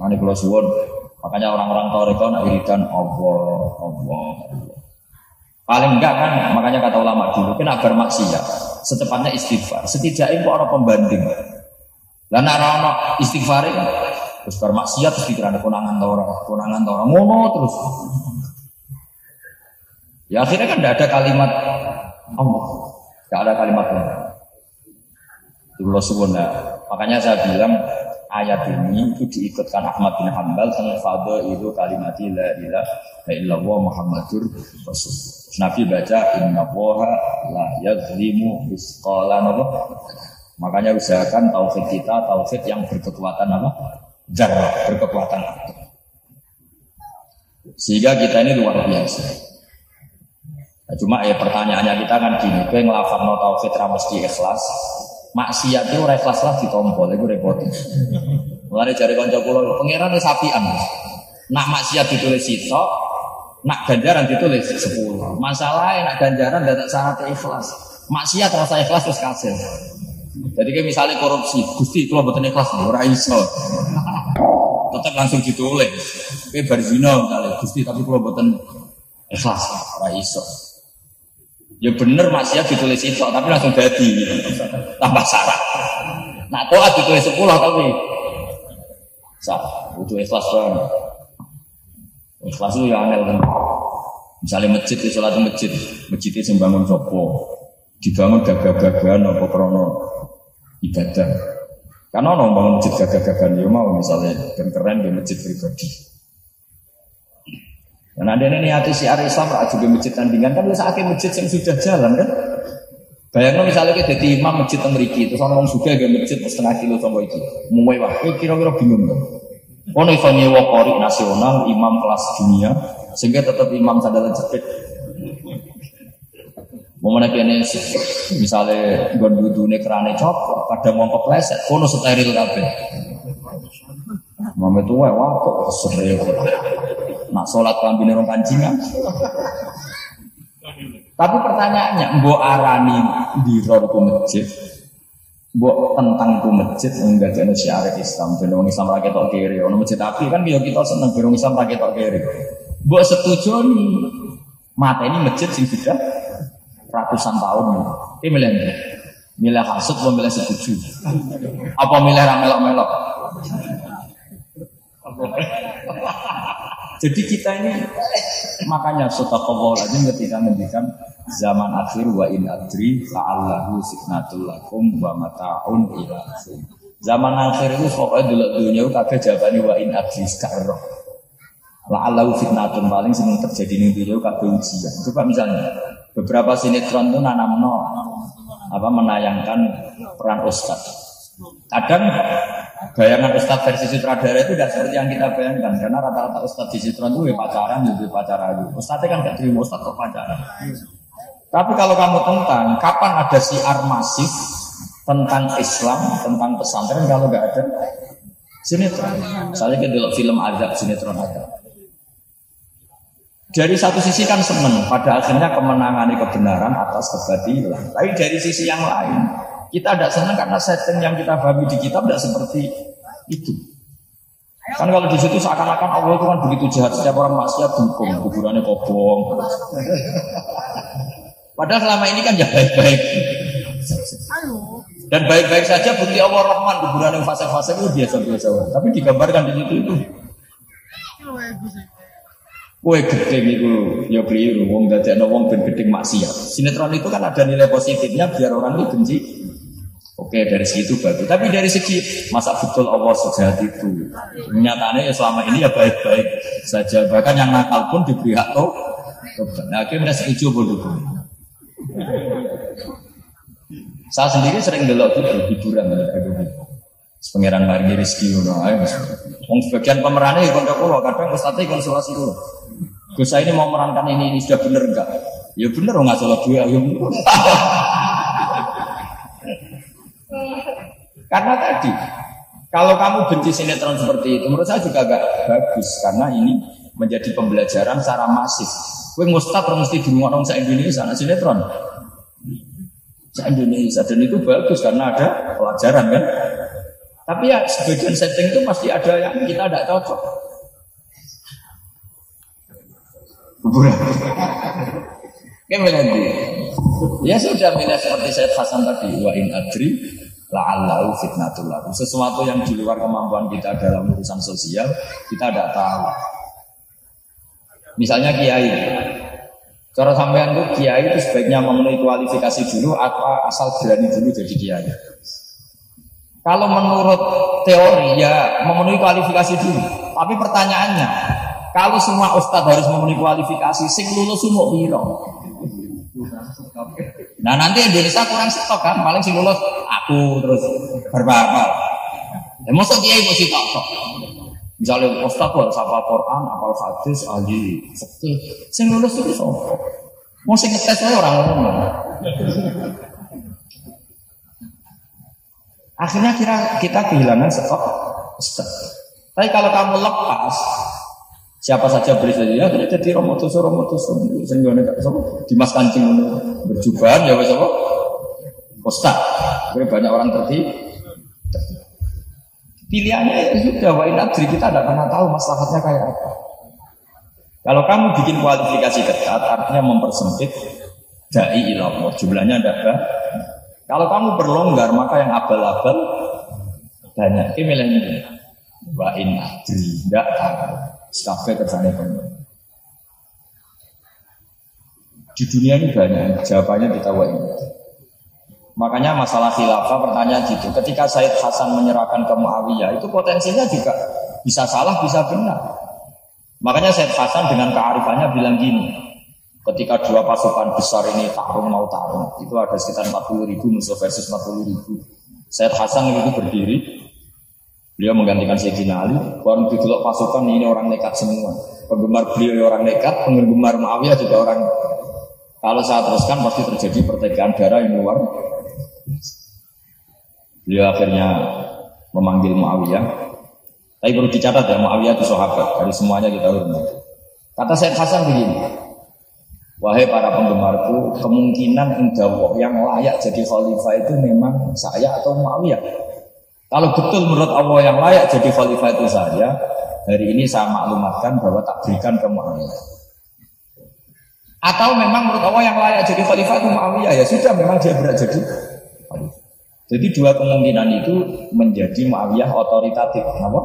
kula suwun makanya orang-orang toreko nak wiridan Allah Allah Paling enggak kan makanya kata ulama dulu kena bermaksiat secepatnya istighfar setidaknya kok orang pembanding. Lah nek ana istighfar Terus bermaksiat terus ada konangan tora, konangan tora, ngono terus. Ya akhirnya kan tidak ada kalimat Allah, tidak ada kalimat Allah. Rasulullah. Makanya saya bilang ayat ini itu diikutkan Ahmad bin Hambal tentang fadl itu kalimat la ilaha illallah Muhammadur Rasul. Nabi baca inna woha la yadlimu misqala Makanya usahakan tauhid kita tauhid yang berkekuatan apa? zarah berkekuatan. Sehingga kita ini luar biasa. Nah, cuma ya pertanyaannya kita kan gini, gue ngelafat no tauhid mesti ikhlas, maksiat itu ora ikhlas lah ditompol, itu repot. Mulai dari konco pulau, pangeran sapian. Nak maksiat ditulis sitok, nak ganjaran ditulis sepuluh. Masalahnya nak ganjaran tidak syarat ikhlas. Maksiat rasa ikhlas terus kasih. Jadi kayak misalnya korupsi, gusti kalau betul ikhlas, ora iso tetap langsung ditulis. Oke berzina misalnya gusti tapi kalau buatan ikhlas ora. Ya bener maksiat ditulis itu tapi langsung jadi gitu. tambah syarat. Nah toat ditulis sepuluh tapi salah butuh ikhlas banget. Ikhlas itu ya aneh kan. Misalnya masjid, di sholat masjid, masjid itu membangun sopo, dibangun gagah-gagahan apa krono ibadah. Karena orang bangun masjid gagah-gagahan ya mau misalnya dan keren di masjid pribadi. Dan ada ini hati si Islam juga masjid tandingan kan bisa akhir masjid yang sudah jalan kan. Bayangno misalnya kita jadi imam masjid Amerika, terus orang suka gak masjid setengah kilo sama itu, mulai wah, kira-kira bingung kan? Ono iso nyewa nasional, imam kelas dunia, sehingga tetap imam sadalan cepet. Mau mana kene misalnya gon budune kerane copot, kadang mau kepleset, kono steril kabeh. Mame tuwa wah kok steril. Nak sholat kelambine rong pancingan. Tapi pertanyaannya, mbok arani diror ku masjid, mbok tentang ku masjid enggak jadi syiar Islam, ben Islam ra ketok kiri, ono masjid api kan yo kita seneng ben Islam ra ketok kiri. Mbok setuju nih mata ini masjid sing sudah ratusan tahun. Ini milih milih. Hasut milih setuju? Apa milih ramelok-melok? Jadi kita ini makanya sotaqawal aja ketika ngendikan zaman akhir wa in adri la'allahu sifnatul lakum wa mata'un ila Zaman akhir itu pokoknya dulu dunia kabeh jawabane wa in adri sekarang. La'allahu fitnatun paling sering terjadi di dunia kabeh ujian. Coba misalnya beberapa sinetron itu nanamno apa menayangkan peran ustadz. Kadang bayangan ustadz versi sutradara itu tidak seperti yang kita bayangkan karena rata-rata ustadz di sinetron itu ya pacaran jadi pacaran. Ustadznya kan gak terima ustadz kok pacaran? Tapi kalau kamu tentang kapan ada siar masif tentang Islam tentang pesantren kalau nggak ada sinetron. Misalnya kita film ada sinetron ada. Dari satu sisi kan seneng pada akhirnya kemenangan kebenaran atas kebatilan. Tapi dari sisi yang lain kita tidak senang karena setting yang kita pahami di kitab tidak seperti itu. Kan kalau di situ seakan-akan Allah itu kan begitu jahat setiap orang maksiat hukum kuburannya kobong. Padahal selama ini kan ya baik-baik. Dan baik-baik saja bukti Allah Rahman kuburan yang fase-fase itu biasa-biasa. Tapi digambarkan di situ itu. Kue gedeng itu ya keliru, wong dadekno wong ben gedeng maksiat. Sinetron itu kan ada nilai positifnya biar orang itu benci Oke dari situ bagus. Tapi dari segi masa betul Allah sejahat itu. Nyatanya ya selama ini ya baik-baik saja. Bahkan yang nakal pun diberi hak toh. Nah, akhirnya setuju bodoh. Saya sendiri sering delok itu hiburan Pengiran mari rezeki ngono ae Mas. Wong sebagian pemerannya ya kanca kula, kadang ustadz konsultasi kula. Gus ini mau merankan ini, ini sudah benar enggak? Ya bener nggak salah dua, ya bener. Karena tadi kalau kamu benci sinetron seperti itu, menurut saya juga agak bagus karena ini menjadi pembelajaran secara masif. Kue ngustad mesti di orang Indonesia, nah sinetron. Se Indonesia dan itu bagus karena ada pelajaran kan. Tapi ya sebagian setting itu pasti ada yang kita tidak cocok. Kuburan. Kayak Ya sudah milih seperti saya Hasan tadi. Wa in adri la'allahu fitnatul. Sesuatu yang di luar kemampuan kita dalam urusan sosial, kita tidak tahu. Misalnya kiai. Cara sampean tuh kiai itu sebaiknya memenuhi kualifikasi dulu atau asal berani dulu jadi kiai. Kalau menurut teori ya memenuhi kualifikasi dulu. Tapi pertanyaannya, kalau semua ustadz harus memenuhi kualifikasi, sing lulus umur biro. Nah nanti Indonesia kurang stok kan, paling sing lulus aku terus berapa Ya masa dia ibu sih tok Misalnya ustadz harus apa Quran, apa hadis, ahli fikih, sing lulus itu sopo. Mau sing ngetes orang orang. Akhirnya kira kita kehilangan stok Tapi kalau kamu lepas, siapa saja beri saja ya tidak jadi romotoso romotoso sehingga nih sama dimas kancing berjubahan ya apa Ustaz, banyak orang tertib. Pilihannya ya sudah wa inadri kita tidak pernah tahu masalahnya kayak apa. Kalau kamu bikin kualifikasi ketat, artinya mempersempit dai ilallah, jumlahnya ada kalau kamu berlonggar maka yang abal-abal banyak. Ini milih Wa adri tidak tahu. Sekafe kerjanya Di dunia ini banyak jawabannya kita wa in Makanya masalah khilafah pertanyaan gitu. Ketika Said Hasan menyerahkan ke Muawiyah itu potensinya juga bisa salah bisa benar. Makanya Said Hasan dengan kearifannya bilang gini. Ketika dua pasukan besar ini tarung mau tarung, itu ada sekitar 40 ribu musuh versus 40 ribu. Said Hasan itu berdiri, beliau menggantikan Sayyidina Ali. Baru didelok pasukan ini orang nekat semua. Penggemar beliau ya orang nekat, penggemar Muawiyah juga orang. Kalau saya teruskan pasti terjadi pertikaian darah yang luar. Beliau akhirnya memanggil Muawiyah. Tapi perlu dicatat ya, Muawiyah itu sahabat. Dari semuanya kita hormat. Kata Said Hasan begini, Wahai para penggemarku, kemungkinan Allah yang layak jadi khalifah itu memang saya atau Muawiyah. Kalau betul menurut Allah yang layak jadi khalifah itu saya, hari ini saya maklumatkan bahwa tak berikan ke Muawiyah. Atau memang menurut Allah yang layak jadi khalifah itu Muawiyah, ya sudah memang dia berat jadi. Jadi dua kemungkinan itu menjadi Muawiyah otoritatif. Kenapa?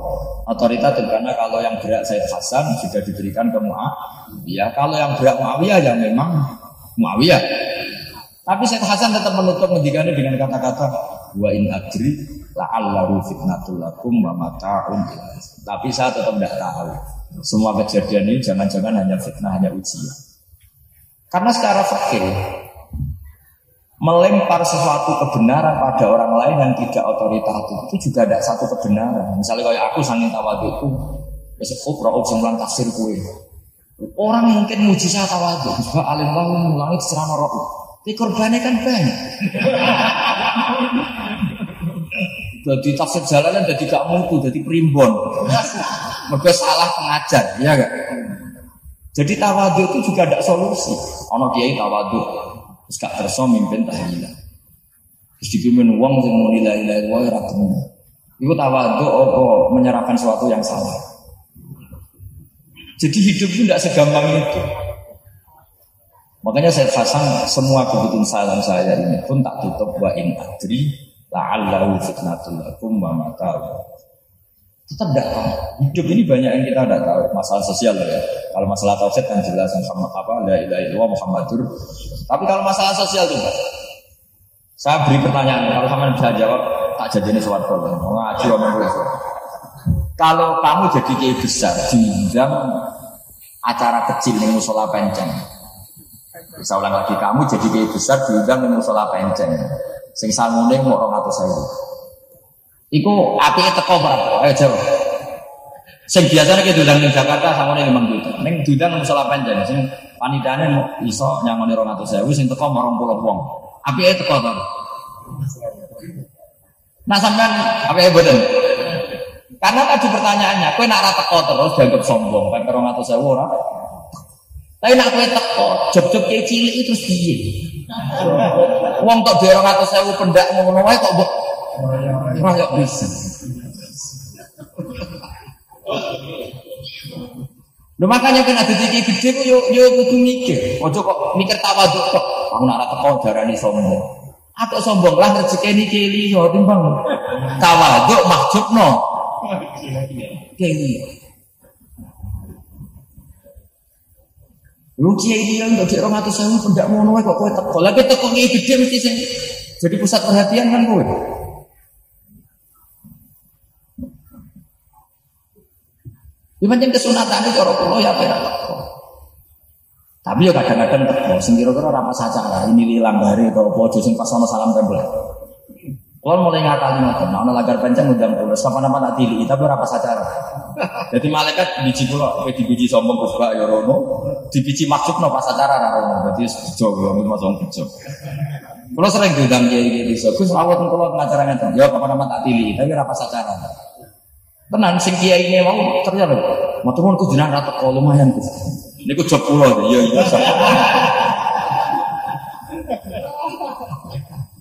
Otoritatif karena kalau yang berat Said Hasan sudah diberikan ke Muawiyah. Kalau yang berat Muawiyah ya memang Muawiyah. Tapi Said Hasan tetap menutup ngendikannya dengan kata-kata wa in adri la'allahu fitnatul lakum wa mata'un Tapi saya tetap tidak tahu. Semua kejadian ini jangan-jangan hanya fitnah, hanya ujian. Karena secara fakir melempar sesuatu kebenaran pada orang lain yang tidak otoritatif itu juga ada satu kebenaran. Misalnya kayak aku sangin tawadukku, besok ukra sembilan tafsir kue. Orang mungkin muji saya tawadu, alim bangun mengulangi serana roh. Tapi korbannya kan banyak. Jadi tafsir jalanan jadi gak mutu, jadi primbon. Mereka salah pengajar, ya gak? Jadi tawadu itu juga ada solusi. Ono kiai tawadu, Terus gak terso mimpin tahlilan. Terus dipimpin uang yang mau nilai nilai uang temen. Itu tawadu apa menyerahkan sesuatu yang salah. Jadi hidup itu tidak segampang itu. Makanya saya pasang semua kebutuhan salam saya ini pun tak tutup wa in adri la'allahu fitnatul lakum wa mata'u. Tetap tidak tahu. Hidup ini banyak yang kita tidak tahu. Masalah sosial ya. Kalau masalah tauhid kan jelas sama apa la ilaha illallah Muhammadur tapi kalau masalah sosial juga, saya beri pertanyaan, kalau kamu bisa jawab, tak jadi ini suatu ngaji omong Kalau kamu jadi kiai besar diundang acara kecil nih musola penceng, bisa ulang lagi kamu jadi kiai besar diundang nih musola penceng, sing sangune mau orang atau saya. Iku api teko berapa? Ayo jawab. Sing biasanya kita diundang di Jakarta nih lima juta. Neng diundang musola penceng, sing mau iso nyangoni 200.000 sing teko mau 20 wong. Apike teko to. Nah sampean apike mboten? Karena tadi pertanyaannya, kowe nak teko terus dianggap sombong, kan 200.000 ora. Tapi nak kowe teko, job-job cilik itu piye? Wong tok dhewe 200.000 pendak ngono wae kok mbok ora bisa. Lho makanya kan ada tinggi gede ku yo yo kudu mikir. Ojo kok mikir tawaduk kok. Aku nak teko darani sombong. Atau sombong lah rezeki keli yo timbang tawaduk mahjubno. Keli. Lu kiai dia untuk di orang sewu pendak mau kok kowe teko. Lagi teko kiai gede mesti sing jadi pusat perhatian kan kowe. Ini pancen kesunatan itu cara kula ya kira Tapi ya kadang-kadang teko sing kira-kira ora pas acara ini lilang hari atau apa sing pas ana salam tempel. Kalau mulai ngakali ngoten, ana lagar penceng undang kula, sapa nama tak tili, tapi ora pas acara. Jadi malaikat biji kula, kowe dibiji sombong Gus Bak ya rono, dibiji maksudno pas acara ra rono. Dadi bejo kula masuk bejo. Kula sering diundang kiai-kiai desa, Gus awet kula ngacara ngeten. Ya apa nama tak tili, tapi ora pas acara. Tenan sing kiai ini mau ternyata mau tuh ku jenengan rata kok lumayan Gus. Niku job kula iya iya.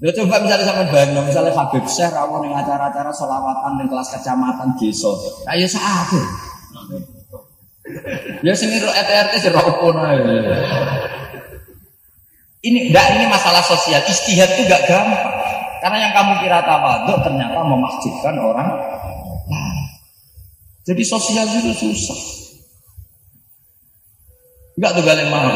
Ya coba misalnya sampai bayang, misalnya Habib Syekh rawon yang acara-acara selawatan di kelas kecamatan desa. Ayo saat Ya sing niru ETRT sing pun Ini enggak ini masalah sosial. Istihad itu enggak gampang. Karena yang kamu kira tawaduk ternyata memasjidkan orang jadi sosial itu susah. Enggak tuh galen mau.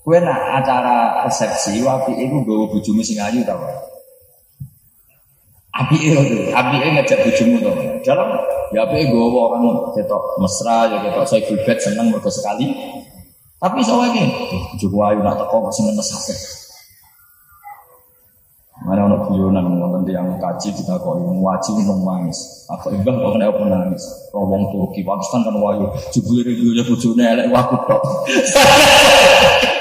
Kue nak acara resepsi, wapi itu gue bujumu sing ayu tau. Api itu, api itu ngajak bujumu tau. Dalam ya api gue orang ketok mesra, ya ketok saya gulbet seneng mereka sekali. Tapi soalnya juga ayu nak teko kok seneng sakit. Mana ono guyonan wonten tiyang kaji kita kok wajib minum nangis. Aku ibah kok kena apa nangis. Wong Turki Pakistan kan wayu jebule guyonya bojone elek waku tok.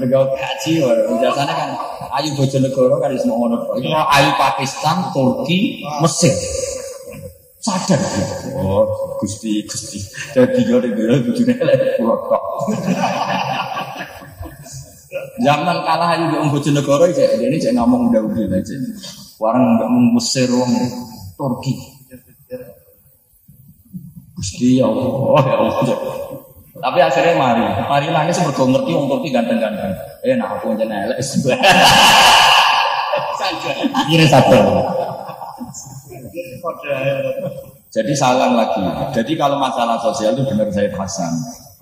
Mereka kaji biasanya kan ayu bojonegoro kan ngono tok. Itu ayu Pakistan, Turki, Mesir. Sadar. Oh, Gusti Gusti. Jadi yo dhewe bojone elek kula tok. Zaman kalah ayu di Bojonegoro cek ini cek ngomong udah udah aja. Warang Mesir wong Turki. Gusti ya Allah, ya Allah. Tapi akhirnya mari, mari nangis mergo ngerti wong Turki ganteng-ganteng. Eh nah aku jeneng elek. Akhirnya sadar. Jadi salah lagi. Jadi kalau masalah sosial itu benar saya Hasan,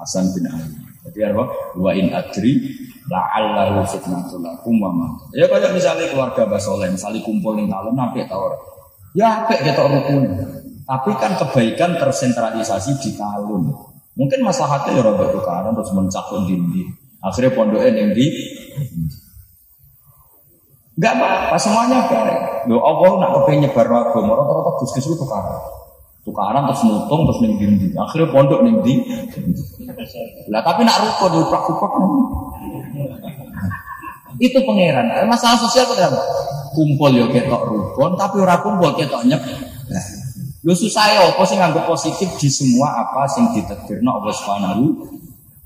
Hasan bin Ali. Jadi apa? Wa in adri la'allahu fitnatul lakum wa ma. Ya kayak misalnya keluarga Mbak Soleh, misalnya kumpul ning talon apik ta ora? Ya apik ketok rukun. Tapi kan kebaikan tersentralisasi di talun. Mungkin masalahnya ya rada tukaran terus mencakun dindi. Akhirnya pondoknya yang di Enggak apa-apa, semuanya baik. Loh, Allah nak kepengen nyebar agama, rata-rata puskes itu tukaran. Tukaran terus nutung terus ning dindi. Akhirnya pondok ning di. Lah tapi nak rukun uprak-uprak itu pangeran. Masalah sosial itu apa? Kumpul ya ketok rukun, tapi ora kumpul ketok nyep. Lu susah ya apa sih nganggep positif di semua apa sing ditakdirno Allah Subhanahu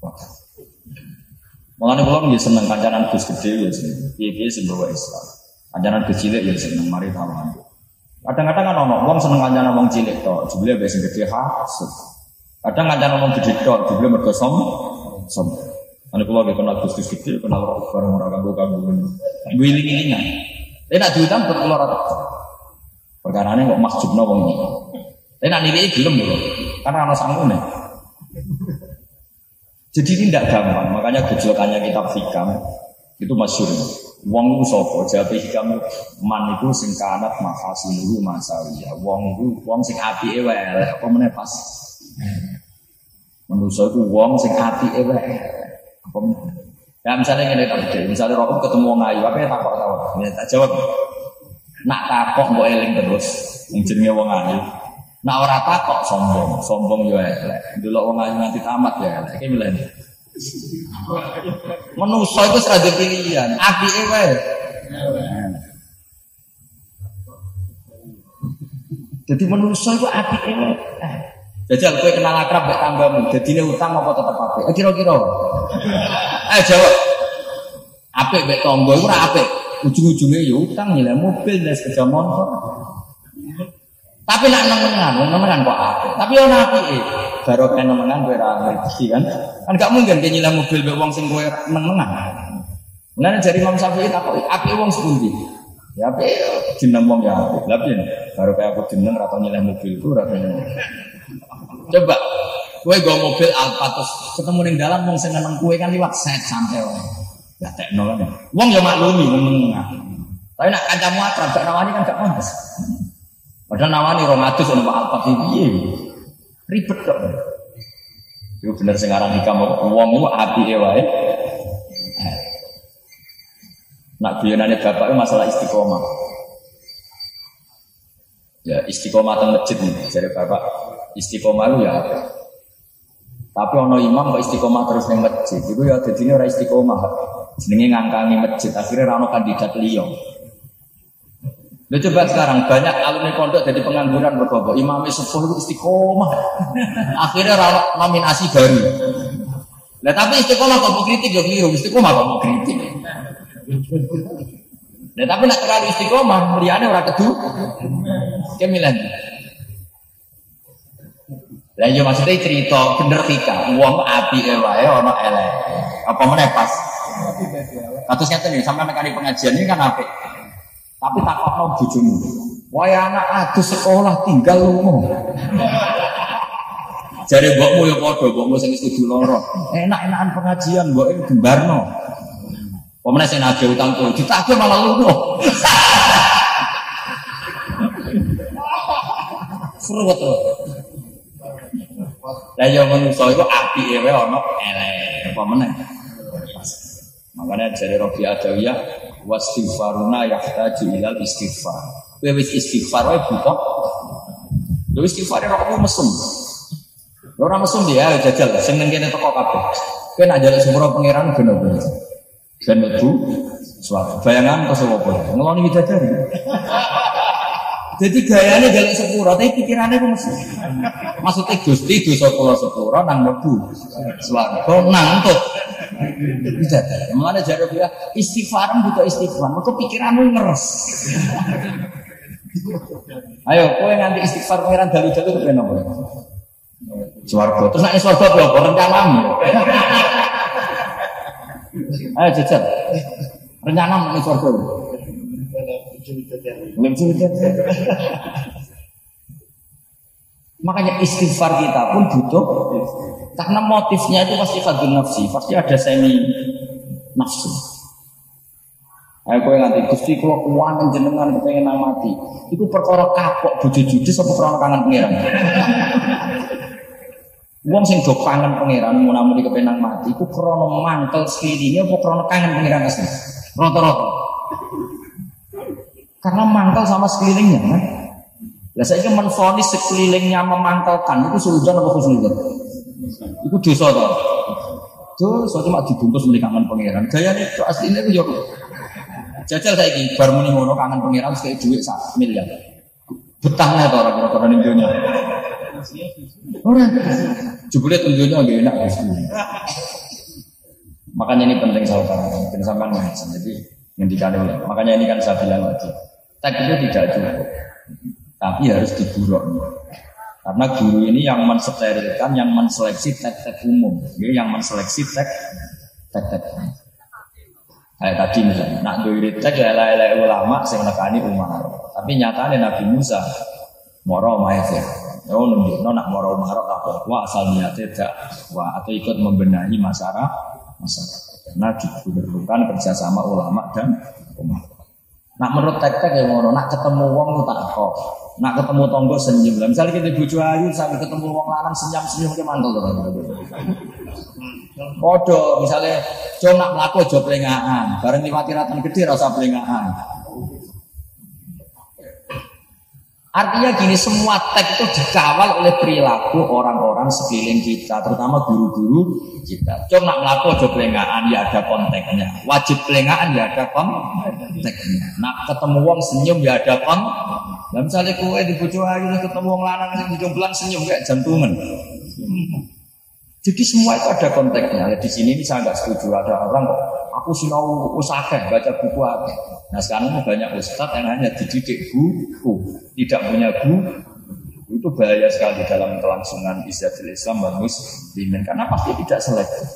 wa taala. Mulane kula nggih seneng kancanan Gus gede ya sing piye-piye sing bawa Islam. Kancanan Gus cilik ya seneng mari tawan. Kadang-kadang kan ono wong seneng kancanan wong cilik to, jebule mbek sing gede hasud. Kadang kancanan wong gede to, jebule mergo som som. Ane kula nggih kenal Gus gede, kenal ora bareng ora kanggo-kanggo. Guling-gilingan. Tapi nak diutang buat kula ora Perkara ini kok masjidno wong iki. Tapi nak nilai gelem lho. Karena ana sangune. Jadi ini tidak gampang, makanya gejolakannya kitab hikam itu masyur. Wong itu sopo, jadi hikam man itu sing kanat mahasinuhu masawiya. Wong itu wong sing api ewe, apa meneh pas. Manusia itu wong sing api ewe. Apa meneh. Ya misalnya ini tadi, misalnya Rob ketemu wong ayu, apa ya takut tahu? Ya tak jawab. Nak takut mbok eling terus, yang jenenge wong ayu. Nak ora takok sombong, sombong yo elek. Delok wong ayu nganti tamat ya elek. Iki milih. Menusa itu serada pilihan, apike wae. Jadi manusia itu apike wae. Jadi aku kenal akrab mbek tanggamu, dadine utang apa tetep apik? Eh kira-kira. Eh jawab. Apik mbek tangga iku apik. Ujung-ujungnya ya utang nyilai mobil dan sepeda motor. Tapi nak nemengan, nemengan kok apik. Tapi ono apike. Baru kan nemengan ora ngerti kan. Kan gak mungkin kowe nyilai mobil mbek wong sing kowe nemengan. Mulane jari Imam Syafi'i takok apike wong sepundi? Ya apik jeneng wong ya apik. Lah piye? Baru kayak aku jeneng ora tau nyilai mobil ku ora Coba kowe go mobil Alfa terus ketemu ning dalan wong sing seneng kowe kan liwat set santai wae. Ya tekno kan. Wong ya maklumi wong. Tapi nak kancamu akrab gak nawani kan gak pantes. Padahal nawani rong atus ono Pak Alfa piye. Ribet kok. Itu bener sing aran hikam wong ku apike wae. Nak guyonane bapak masalah istiqomah. Ya istiqomah teng masjid nih, jadi bapak istiqomah itu ya? Tapi ono imam kok istiqomah terus neng masjid, itu ya jadi orang istiqomah. Jenenge ngangkangi masjid, akhirnya rano kandidat liya. Lo coba sekarang banyak alumni pondok jadi pengangguran berkobok. Imam sepuh itu istiqomah. Akhirnya rano nominasi baru. Nah tapi istiqomah kok mau kritik ya keliru. Istiqomah kok mau kritik. Nah tapi nak terlalu istiqomah, meriane orang kedua. Kemilan. Lah yo maksudnya cerita bener tika, wong api wae ana elek. Apa meneh pas. Kados ngeten sampai nekani pengajian ini kan apik. Tapi tak kok bojomu. Wae anak adus sekolah tinggal lunga. Jare mbokmu ya padha, mbokmu sing setuju loro. Enak-enakan pengajian mbok iki gembarno. Pemenang sing nagih utang tuh, ditagih malah lunga. Seru betul. Lah yo manusa iku apike wae ana elek apa. Makanya dari Robi Adawiyah wastighfaruna yahtaju ilal istighfar. Kowe wis istighfar wae butuh. Lho istighfar kok aku mesum. Ora mesum dia jajal sing ning kene teko kabeh. Kowe nak njaluk sepuro pangeran ben opo? Ben mlebu suatu. Bayangan ke sapa? Ngeloni bidadari. Jadi gayanya jalan sepuro, tapi pikirannya itu mesti. Maksudnya gusti dosa kula sepuro nang mlebu swarga nang tuh. Bidadari. Mulane jare dia istighfar butuh istighfar. Mergo pikiranmu ngeres. Ayo, kowe nganti istighfar pangeran dalu-dalu kepen apa? Swarga. Terus nek swarga apa rencanamu? Ayo jajal. Rencana nek swarga. Belum cerita. Makanya istighfar kita pun butuh karena motifnya itu pasti fadun nafsi, pasti ada semi nafsu. Ayo kowe nganti Gusti kula kuwanen jenengan kepengin mati. Iku perkara kapok judes apa krana kangen pangeran. Wong sing do kangen pangeran munamuni kepenang mati iku krana mangkel sekelilinge apa krana kangen pangeran asli. Rata-rata. Karena mangkal sama sekelilingnya. Lah ingin menfonis sekelilingnya memangkalkan itu sudah apa khusnudzon? Itu dosa toh. Dosa cuma dibungkus milik kangen pangeran. Gaya itu aslinya itu yo. Jajal saya ingin baru muni ngono kangen pangeran sekali duit sak miliar. Betahnya toh orang kira-kira ning dunia. Ora. Jebule tunjuknya nggak enak Gusti. Makanya ini penting saya utarakan, penting sampai ngaji. Jadi ngendikan oleh. Makanya ini kan saya bilang lagi. Tag itu tidak cukup, tapi harus diburuk. Karena guru ini yang mensterilkan, yang menseleksi tag-tag umum, ya, yang menseleksi tag-tag. Kayak tadi misalnya, nak tag ya lele ulama sing nekani Umar. Tapi nyatanya Nabi Musa moro maefir. Oh nunjuk, no nak moro Umar apa? Wah asal niatnya tidak, wah atau ikut membenahi masyarakat, masyarakat. Karena dibutuhkan kerjasama ulama dan umat. Nak menurut tek-tek ya ngono, nak ketemu wong tak kok. Nak ketemu tonggo senyum. Lah misalnya kita bojo ayu sampai ketemu wong lanang senyum-senyum ke mantul to. Podo misalnya jom nak mlaku aja plengahan, bareng liwati ratan gede rasa plengahan. Artinya gini, semua teks itu dikawal oleh perilaku orang-orang sekeliling kita, terutama guru-guru kita. Cuma nak melaku aja pelengahan, ya ada konteksnya. Wajib pelengahan, ya ada konteksnya. Nak ketemu wong senyum, ya ada kon. Nah, misalnya kue di bojo ketemu wong lanang sing jomblang senyum kayak jantungan. Jadi semua itu ada konteksnya. Di sini ini saya nggak setuju ada orang kok aku sinau usaha baca buku apa. Nah sekarang banyak ustadz yang hanya dididik buku, tidak punya buku. Itu bahaya sekali dalam kelangsungan izzadil Islam dan muslimin karena pasti tidak selektif.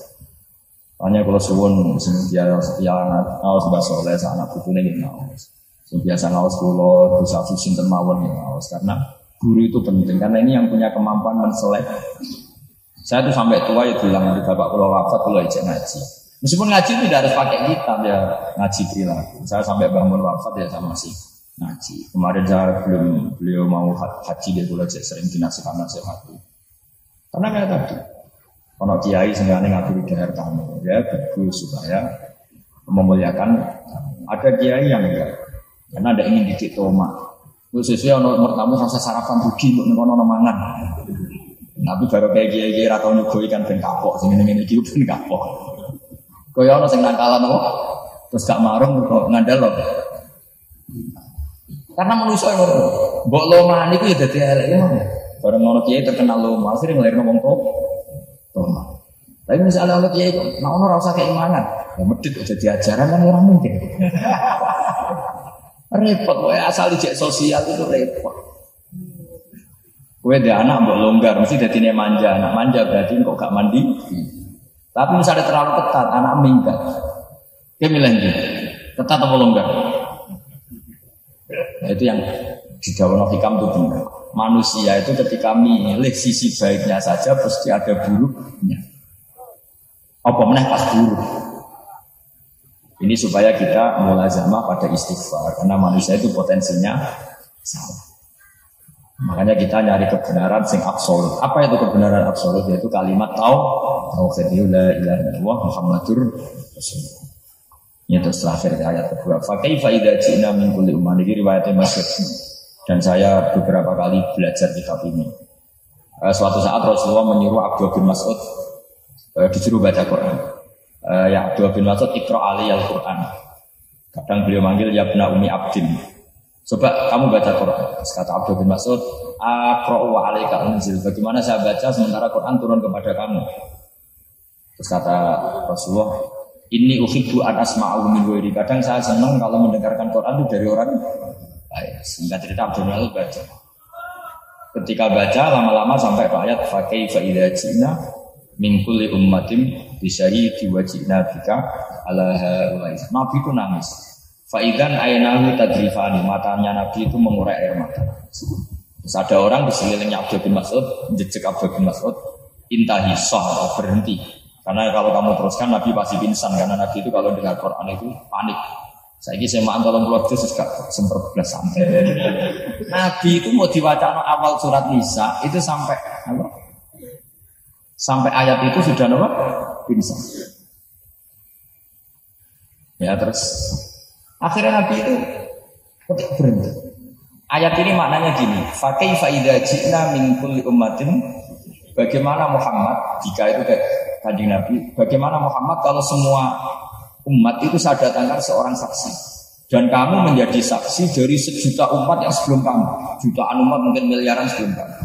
Hanya kalau suwun dia dia ngawas mbak soleh anak buku ini ngawas. Biasa ngawas kulo bisa fusin termawon ngawas karena guru itu penting karena ini yang punya kemampuan menselek. Saya tuh sampai tua ya bilang di bapak pulau wafat pulau ijek ngaji. Meskipun ngaji tidak harus pakai kitab ya ngaji perilaku. Saya sampai bangun wafat ya sama masih ngaji. Kemarin saya belum beliau mau haji dia dulu sering dinasihatkan nasihat. Karena kayak tadi, kalau kiai sebenarnya ngatur daerah tamu ya bagus supaya memuliakan. Ada kiai yang enggak, karena ada ingin didik toma. Khususnya ono tamu rasa sarapan rugi untuk ngono mangan. Tapi baru kayak kiai kiai atau nyugoi kan ben kapok, sing ini ini ben kapok. Kaya ono sing nakalan kok. Terus gak marung kok ngandel loh. Karena manusia yang ngono. Mbok loma niku ya dadi elek ya. Bareng ngono kiai terkenal loma, sering ngelirno wong tok. Toma. Tapi misalnya ono kiai kok nah ono ora usah keimanan. Ya medit aja diajaran kan orang mungkin. repot kowe asal dijek sosial itu repot. Kowe dia anak mbok longgar mesti dadine manja. Anak manja berarti kok gak mandi. Tapi misalnya terlalu ketat, anak minggat. Dia bilang gitu, ketat atau longgar? Nah, itu yang di Jawa Hikam itu benar. Manusia itu ketika milih sisi baiknya saja pasti ada buruknya. Apa meneh pas buruk. Ini supaya kita mulai zaman pada istighfar karena manusia itu potensinya salah. Makanya kita nyari kebenaran sing absolut. Apa itu kebenaran absolut? Yaitu kalimat tau tauhid la ilaha illallah Muhammadur Rasulullah. Ini terus terakhir ayat kedua. Fakai faidah cina min kulli umat ini riwayatnya. Dan saya beberapa kali belajar kitab ini. Eh, suatu saat Rasulullah menyuruh Abdul bin Mas'ud eh, disuruh baca Quran. Eh, ya Abdul bin Mas'ud ikro ali al Quran. Kadang beliau manggil ya bna umi abdin. Coba kamu baca Quran. Terus kata Abdul bin Mas'ud, Aqra'u wa alaika unzil. Bagaimana saya baca sementara Quran turun kepada kamu? Terus kata Rasulullah, ini uhibbu an asma'u min ghairi. Kadang saya senang kalau mendengarkan Quran itu dari orang lain. Singkat cerita Abdul Mas'ud baca. Ketika baca lama-lama sampai ayat fakai fa idza jina min kulli ummatin bisyahidi wa jina bika ala haulai. Nabi itu nangis. Faidan aynahu tadrifani matanya Nabi itu mengurai air mata. Terus ada orang di sekelilingnya Abdul bin Mas'ud, jejak Abdul bin Mas'ud, intahi sah berhenti. Karena kalau kamu teruskan Nabi pasti pingsan karena Nabi itu kalau dengar Quran itu panik. Saya ini semaan tolong pulau Jus gak sempat belas sampai. Nabi itu mau dibaca awal surat Nisa itu sampai apa? Sampai ayat itu sudah apa? Pingsan. Ya terus Akhirnya Nabi itu berhenti. Ayat ini maknanya gini, Fakih faida jina min kulli ummatin Bagaimana Muhammad jika itu kayak kanjeng Nabi, bagaimana Muhammad kalau semua umat itu saya datangkan seorang saksi dan kamu menjadi saksi dari sejuta umat yang sebelum kamu, jutaan umat mungkin miliaran sebelum kamu.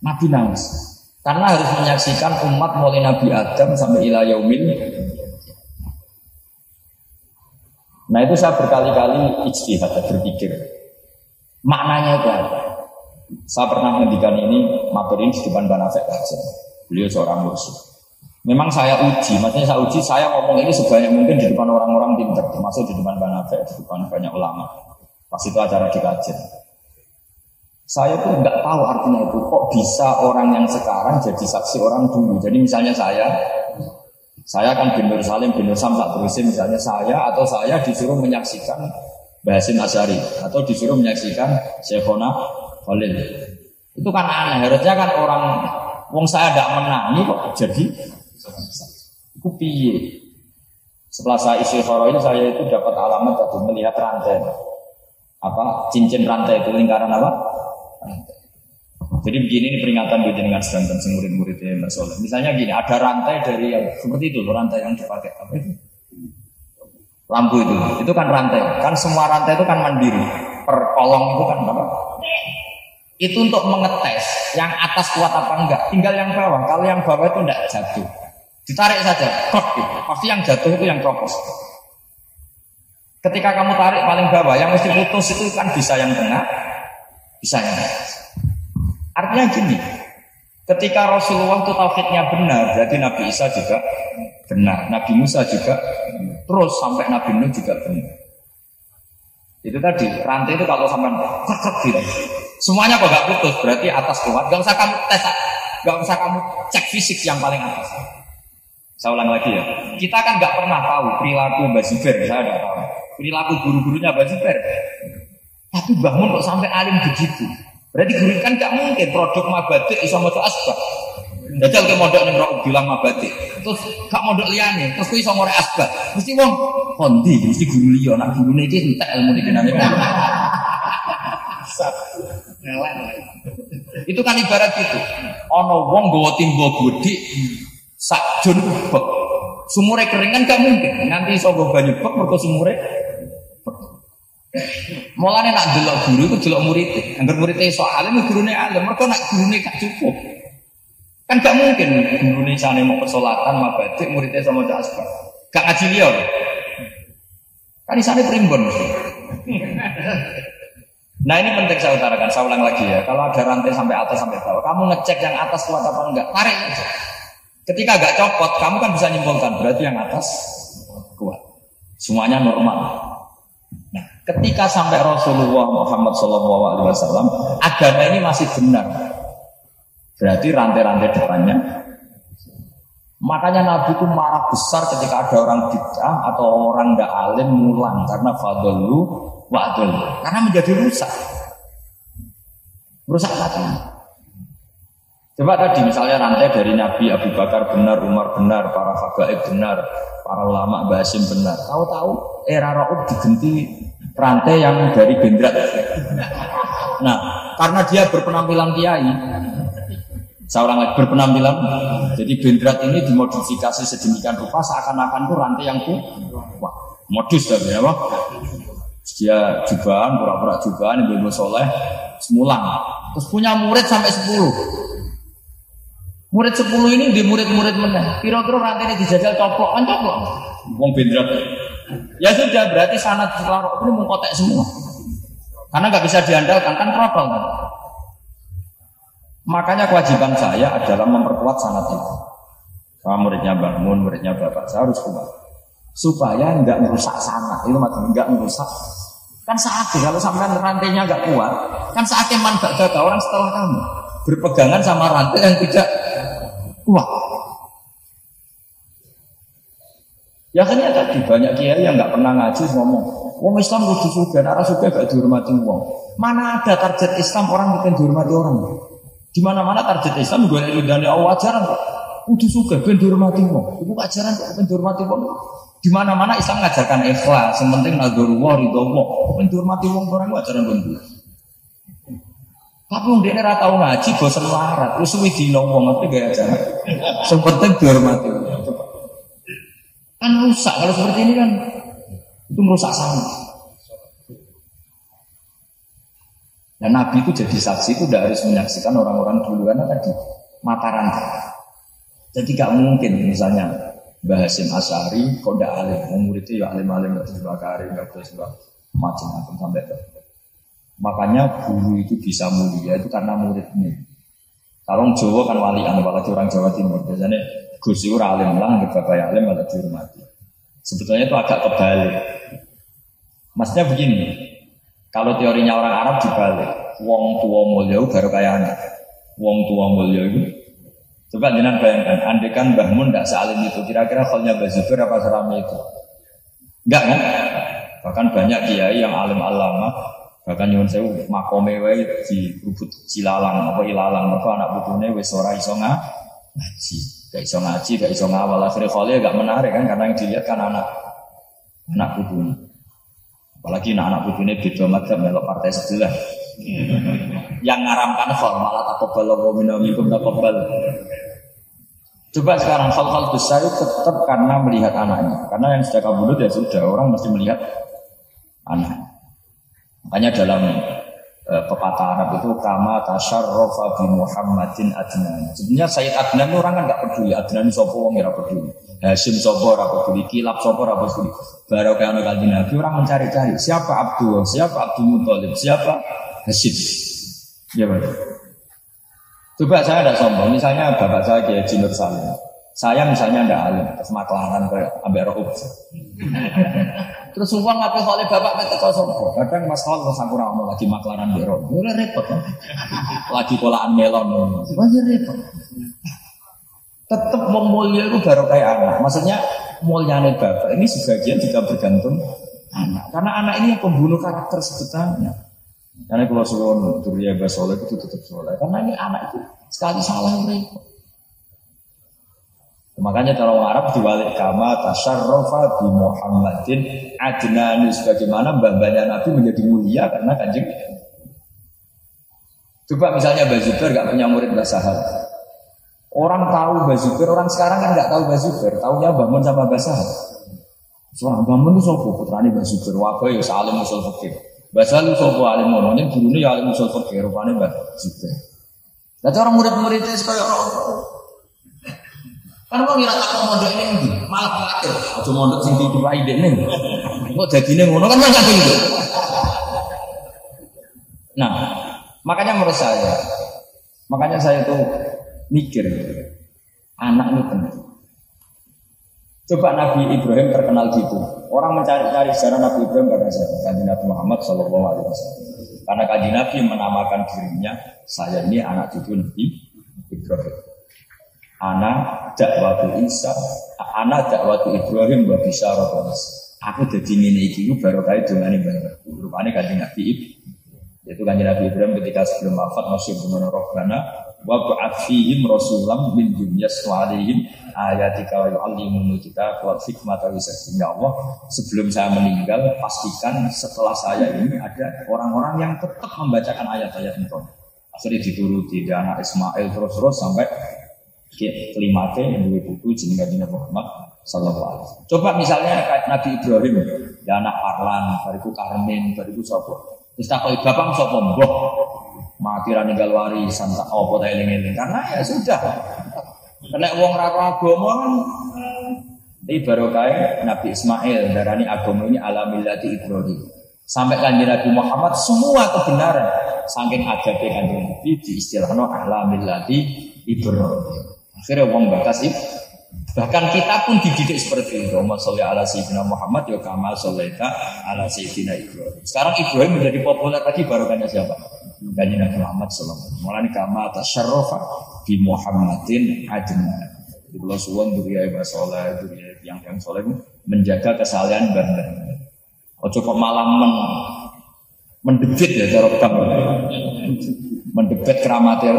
Nabi nangis karena harus menyaksikan umat mulai Nabi Adam sampai ila yaumil Nah itu saya berkali-kali ijtihad berpikir maknanya itu apa? Saya pernah mendikan ini materi di depan Banafek. Beliau seorang musuh. Memang saya uji, maksudnya saya uji, saya ngomong ini sebanyak mungkin di depan orang-orang pintar, termasuk di depan Banafek, di depan banyak ulama. Pas itu acara di kajian. Saya tuh nggak tahu artinya itu, kok bisa orang yang sekarang jadi saksi orang dulu. Jadi misalnya saya, saya kan bin Nur Salim, bin Nur Sam, tak terusin misalnya saya atau saya disuruh menyaksikan Bahasin Asyari atau disuruh menyaksikan Syekhona Khalil. Itu kan aneh, harusnya kan orang wong saya tidak menangi kok jadi itu piye. Setelah saya isi ini saya itu dapat alamat tadi melihat rantai apa cincin rantai itu lingkaran apa? Jadi begini ini peringatan gue dengan sedangkan murid-muridnya Mbak Soleh. Misalnya gini, ada rantai dari yang seperti itu loh, rantai yang dipakai apa itu? Lampu itu, itu kan rantai. Kan semua rantai itu kan mandiri. Per kolong itu kan apa? Itu untuk mengetes yang atas kuat apa enggak. Tinggal yang bawah. Kalau yang bawah itu enggak jatuh. Ditarik saja, kok. Pasti yang jatuh itu yang kropos. Ketika kamu tarik paling bawah, yang mesti putus itu kan bisa yang tengah, bisa yang atas. Artinya gini, ketika Rasulullah itu tauhidnya benar, berarti Nabi Isa juga benar, Nabi Musa juga terus sampai Nabi Nuh juga benar. Itu tadi rantai itu kalau sampai kekek gitu, semuanya kok gak putus, berarti atas kuat. Gak usah kamu tes, gak usah kamu cek fisik yang paling atas. Saya ulang lagi ya, kita kan gak pernah tahu perilaku Mbak Zuber, saya tidak tahu. Perilaku guru-gurunya Mbak Zuber. Tapi bangun kok sampai alim begitu. Berarti guru kan gak mungkin produk mabatik iso maca. Jajal ke modok ning rok bilang mabatik. Terus gak modok liyane, terus kuwi iso ngorek asbab. Mesti wong kondi, mesti guru liya nak gurune iki entek ilmu iki nang Itu kan ibarat gitu. Ono wong nggawa timba gede sak jon bek. Sumure kering kan gak mungkin. Nanti nggo banyu bek mergo sumure Mulane nak delok guru itu delok murid. Angger murid iso alim gurune alim, mergo nak gurune gak cukup. Kan gak mungkin gurune sane mau pesolatan mabadik muridnya sama maca asbab. Gak ngaji liya Kan isane primbon. Nah ini penting saya utarakan, saya ulang lagi ya. Kalau ada rantai sampai atas sampai bawah, kamu ngecek yang atas kuat apa enggak, tarik aja. Ketika agak copot, kamu kan bisa nyimpulkan berarti yang atas kuat. Semuanya normal. Ketika sampai Rasulullah Muhammad SAW, agama ini masih benar. Berarti rantai-rantai depannya. Makanya Nabi itu marah besar ketika ada orang bid'ah atau orang tidak alim mulang karena fadlu wa'dul. Karena menjadi rusak. Merusak tatanan. Coba tadi misalnya rantai dari Nabi Abu Bakar benar, Umar benar, para fagaib benar, para ulama Basim benar. Tahu-tahu era Raub diganti rantai yang dari Gendrat. Nah, karena dia berpenampilan kiai, seorang lagi berpenampilan, jadi Gendrat ini dimodifikasi sedemikian rupa seakan-akan itu rantai yang ku, wah, modus tapi ya, dia jubahan, pura-pura jubahan, ibu-ibu soleh, semulang. Terus punya murid sampai 10. Murid 10 ini di murid-murid mana? Kira-kira rantai ini dijajal coplok, kan coplok. Wong bendrat. Ya sudah, berarti sanat setelah ini mengkotek semua. Karena nggak bisa diandalkan, kan trotol kan. Makanya kewajiban saya adalah memperkuat sanat itu. Sama muridnya Mbak Mun, muridnya Bapak, saya harus kuat. Supaya nggak merusak sanat, itu maksudnya nggak merusak. Kan saat kalau sampai rantainya nggak kuat, kan saatnya manfaat orang setelah kamu berpegangan sama rantai yang tidak Wah. Ya kan ya tadi banyak kiai yang nggak pernah ngaji ngomong, wong Islam kudu suka, arah gak dihormati wong. Mana ada target Islam orang bukan dihormati orang? Di mana mana target Islam gue dari Allah ajaran kok. Kudu suka, ben dihormati wong. Itu ajaran kok ben dihormati wong. Di mana mana Islam ngajarkan ikhlas, yang penting nadzarullah ridho wong. Ben dihormati wong orang ajaran ben tapi wong dene ora tau ngaji bosen larat, wis suwi dina wong ngerti gak aja. Sing penting dihormati. Kan rusak kalau seperti ini kan itu merusak sama. Dan Nabi itu jadi saksi itu tidak harus menyaksikan orang-orang dulu karena tadi mata rantai. Jadi gak mungkin misalnya Bahasim Asyari kok tidak alim, muridnya ya alim-alim gak sesuai kari, gak sesuai macam-macam sampai Makanya guru itu bisa mulia itu karena muridnya. Kalau Jawa kan wali apalagi orang Jawa Timur. Biasanya Gus itu alim lang, bapak alim malah dihormati. Sebetulnya itu agak kebalik. Maksudnya begini, kalau teorinya orang Arab dibalik, wong tua mulia baru kayak anak. Wong tua mulia itu Coba jangan bayangkan, andekan Mbah Mun tidak salim itu, kira-kira halnya Mbah Zubair apa serami itu? Enggak kan? Bahkan banyak kiai yang alim alama Bahkan nyuwun sewu makome wae di rubut cilalang apa ilalang mergo anak putune wis ora iso ngaji. Gak iso ngaji, gak iso ngawal akhirnya khalil gak menarik kan karena yang dilihat kan anak anak putune. Apalagi anak anak putune beda madzhab melok partai sebelah. yang ngaramkan khol malah takobal wa minamikum takobal. Coba sekarang hal-hal besar itu tetap karena melihat anaknya. Karena yang sudah kabur ya sudah orang mesti melihat anak. Makanya dalam e, pepatah Arab itu kama tasyarrafa bi Muhammadin Adnan. Sebenarnya Sayyid Adnan itu orang kan nggak peduli. Adnan sapa wong ora peduli. Hashim sapa ora peduli. Kilab sapa ora peduli. Baru kayak anak kanjeng Nabi orang mencari-cari siapa Abdul, siapa Abdul Muthalib, siapa Hashim. Ya betul. Coba saya ada sombong, misalnya bapak saya Kiai Jinur Salim. Saya misalnya ada alim, terus maklaran kayak ambek roh Terus uang apa oleh bapak kata kau sopo. Kadang mas Hol aku mau lagi maklaran bero. Boleh repot kan? Lagi kolaan melon. Banyak repot. Tetap memulia itu baru kayak anak. Maksudnya mulianya bapak ini sebagian juga bergantung anak. Karena anak ini yang pembunuh karakter sebetulnya. Karena kalau suruh Durya Basoleh itu tetap soleh. Karena ini anak itu sekali salah repot. Makanya kalau Arab diwalik kama tasarrofa bi Muhammadin adnani sebagaimana mbah-mbahnya Nabi menjadi mulia karena kanjeng. Coba misalnya Zubair gak punya murid Mbah Sahal. Orang tahu Zubair, orang sekarang kan gak tahu Mbah Zubair, tahunya bangun sama Mbah Sahal. Soalnya bangun itu sopo putrane Mbah Zubair, wabah ya salim usul fakir. Mbah Sahal itu sopo alim ini gurunya ya alim usul fakir, rupanya Mbah Zubair. Lalu orang murid-muridnya sekaya orang Kan kok ngira tak mondok ini ndi? Malah khawatir. Aja mondok sing diturai dekne. Kok dadine ngono kan enggak gitu. Nah, makanya menurut saya, makanya saya tuh mikir anak ini penting. Coba Nabi Ibrahim terkenal gitu. Orang mencari-cari sejarah Nabi Ibrahim karena? Kanji Nabi Muhammad Shallallahu Alaihi Wasallam. Karena kanji Nabi menamakan dirinya, saya ini anak cucu Nabi Ibrahim. Anak dakwatu Isa, anak dakwatu Ibrahim wa bisyarah Aku jadi ini iki baru kaya dengan ini banyak. Rupanya kaji Nabi Itu kan Nabi Ibrahim ketika sebelum wafat masih dengan Robbana wa ba'at fihim rasulam min dunyas alaihim ayatika wa yu'allimul kita wa hikmata wa Ya Allah, sebelum saya meninggal pastikan setelah saya ini ada orang-orang yang tetap membacakan ayat-ayat itu. Akhirnya dituruti dia anak Ismail terus-terus sampai kelima yang dua buku jenenge Nabi Muhammad Sallallahu Alaihi Wasallam. Coba misalnya Nabi Ibrahim, ya anak Parlan, bariku Karmin, bariku Sopo. Terus takoi bapak Sopo mbok, mati ra ninggal warisan tak apa ta eling-eling karena ya sudah. Kena wong ra agama kan ini barokah Nabi Ismail darani agama ini ala millati Ibrahim. Sampai kanjeng Nabi Muhammad semua kebenaran saking adabe kanjeng Nabi diistilahno ala millati Ibrahim. Akhirnya wong bakas itu Bahkan kita pun dididik seperti itu. Muhammad sholli ala sayyidina Muhammad ya kama shollaita ala sayyidina Ibrahim. Sekarang Ibrahim menjadi populer lagi barokahnya siapa? Kanjeng Nabi Muhammad sallallahu alaihi wasallam. Kama tasyarrafa bi Muhammadin adna. Di pulau suwon duriya iba soleh, duriya yang yang soleh menjaga kesalahan bandar. Oh cukup malam men mendebit ya cara kamu. Mendebit keramat ya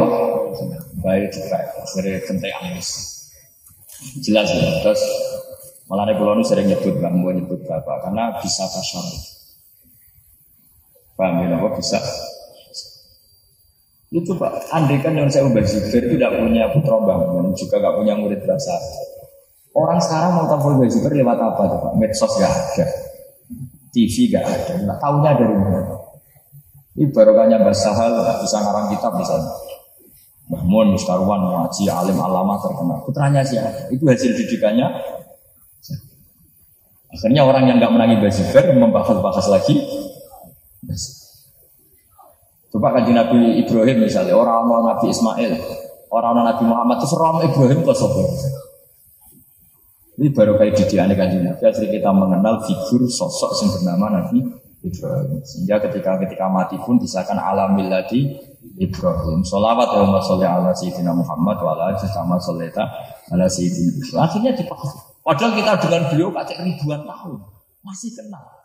Baik juga akhirnya kentai amis. Jelas ya. Terus malah pulau ini sering nyebut bang, mau nyebut bapak karena bisa kasar. Paham ya, bisa itu Pak, andai kan yang saya Mbak Zubair itu tidak punya putra bangun, juga nggak punya murid besar. Orang sekarang mau tahu Mbak Zubair lewat apa tuh Pak? Medsos nggak ada, TV nggak ada, nggak tahunya dari mana. Ini barokahnya Mbak Sahal, bisa ngarang kitab misalnya. Mbah Mun, Mustarwan, Ngaji, Alim, Alama terkenal. Putranya siapa? Itu hasil didikannya. Akhirnya orang yang nggak menangi Mbak Zubair membahas-bahas lagi. Coba kaji Nabi Ibrahim misalnya, orang-orang Nabi Ismail, orang-orang Nabi Muhammad itu orang Ibrahim ke sopo. Ini baru kayak didiane kaji Nabi, kita mengenal figur sosok yang bernama Nabi Ibrahim. Sehingga ketika ketika mati pun disahkan alamil lagi Ibrahim. Salawat Muhammad salli ala Sayyidina Muhammad wa ala sama sholeta ala Sayyidina Ibrahim. Akhirnya dipakai. Padahal kita dengan beliau kacek ribuan tahun. Masih kenal.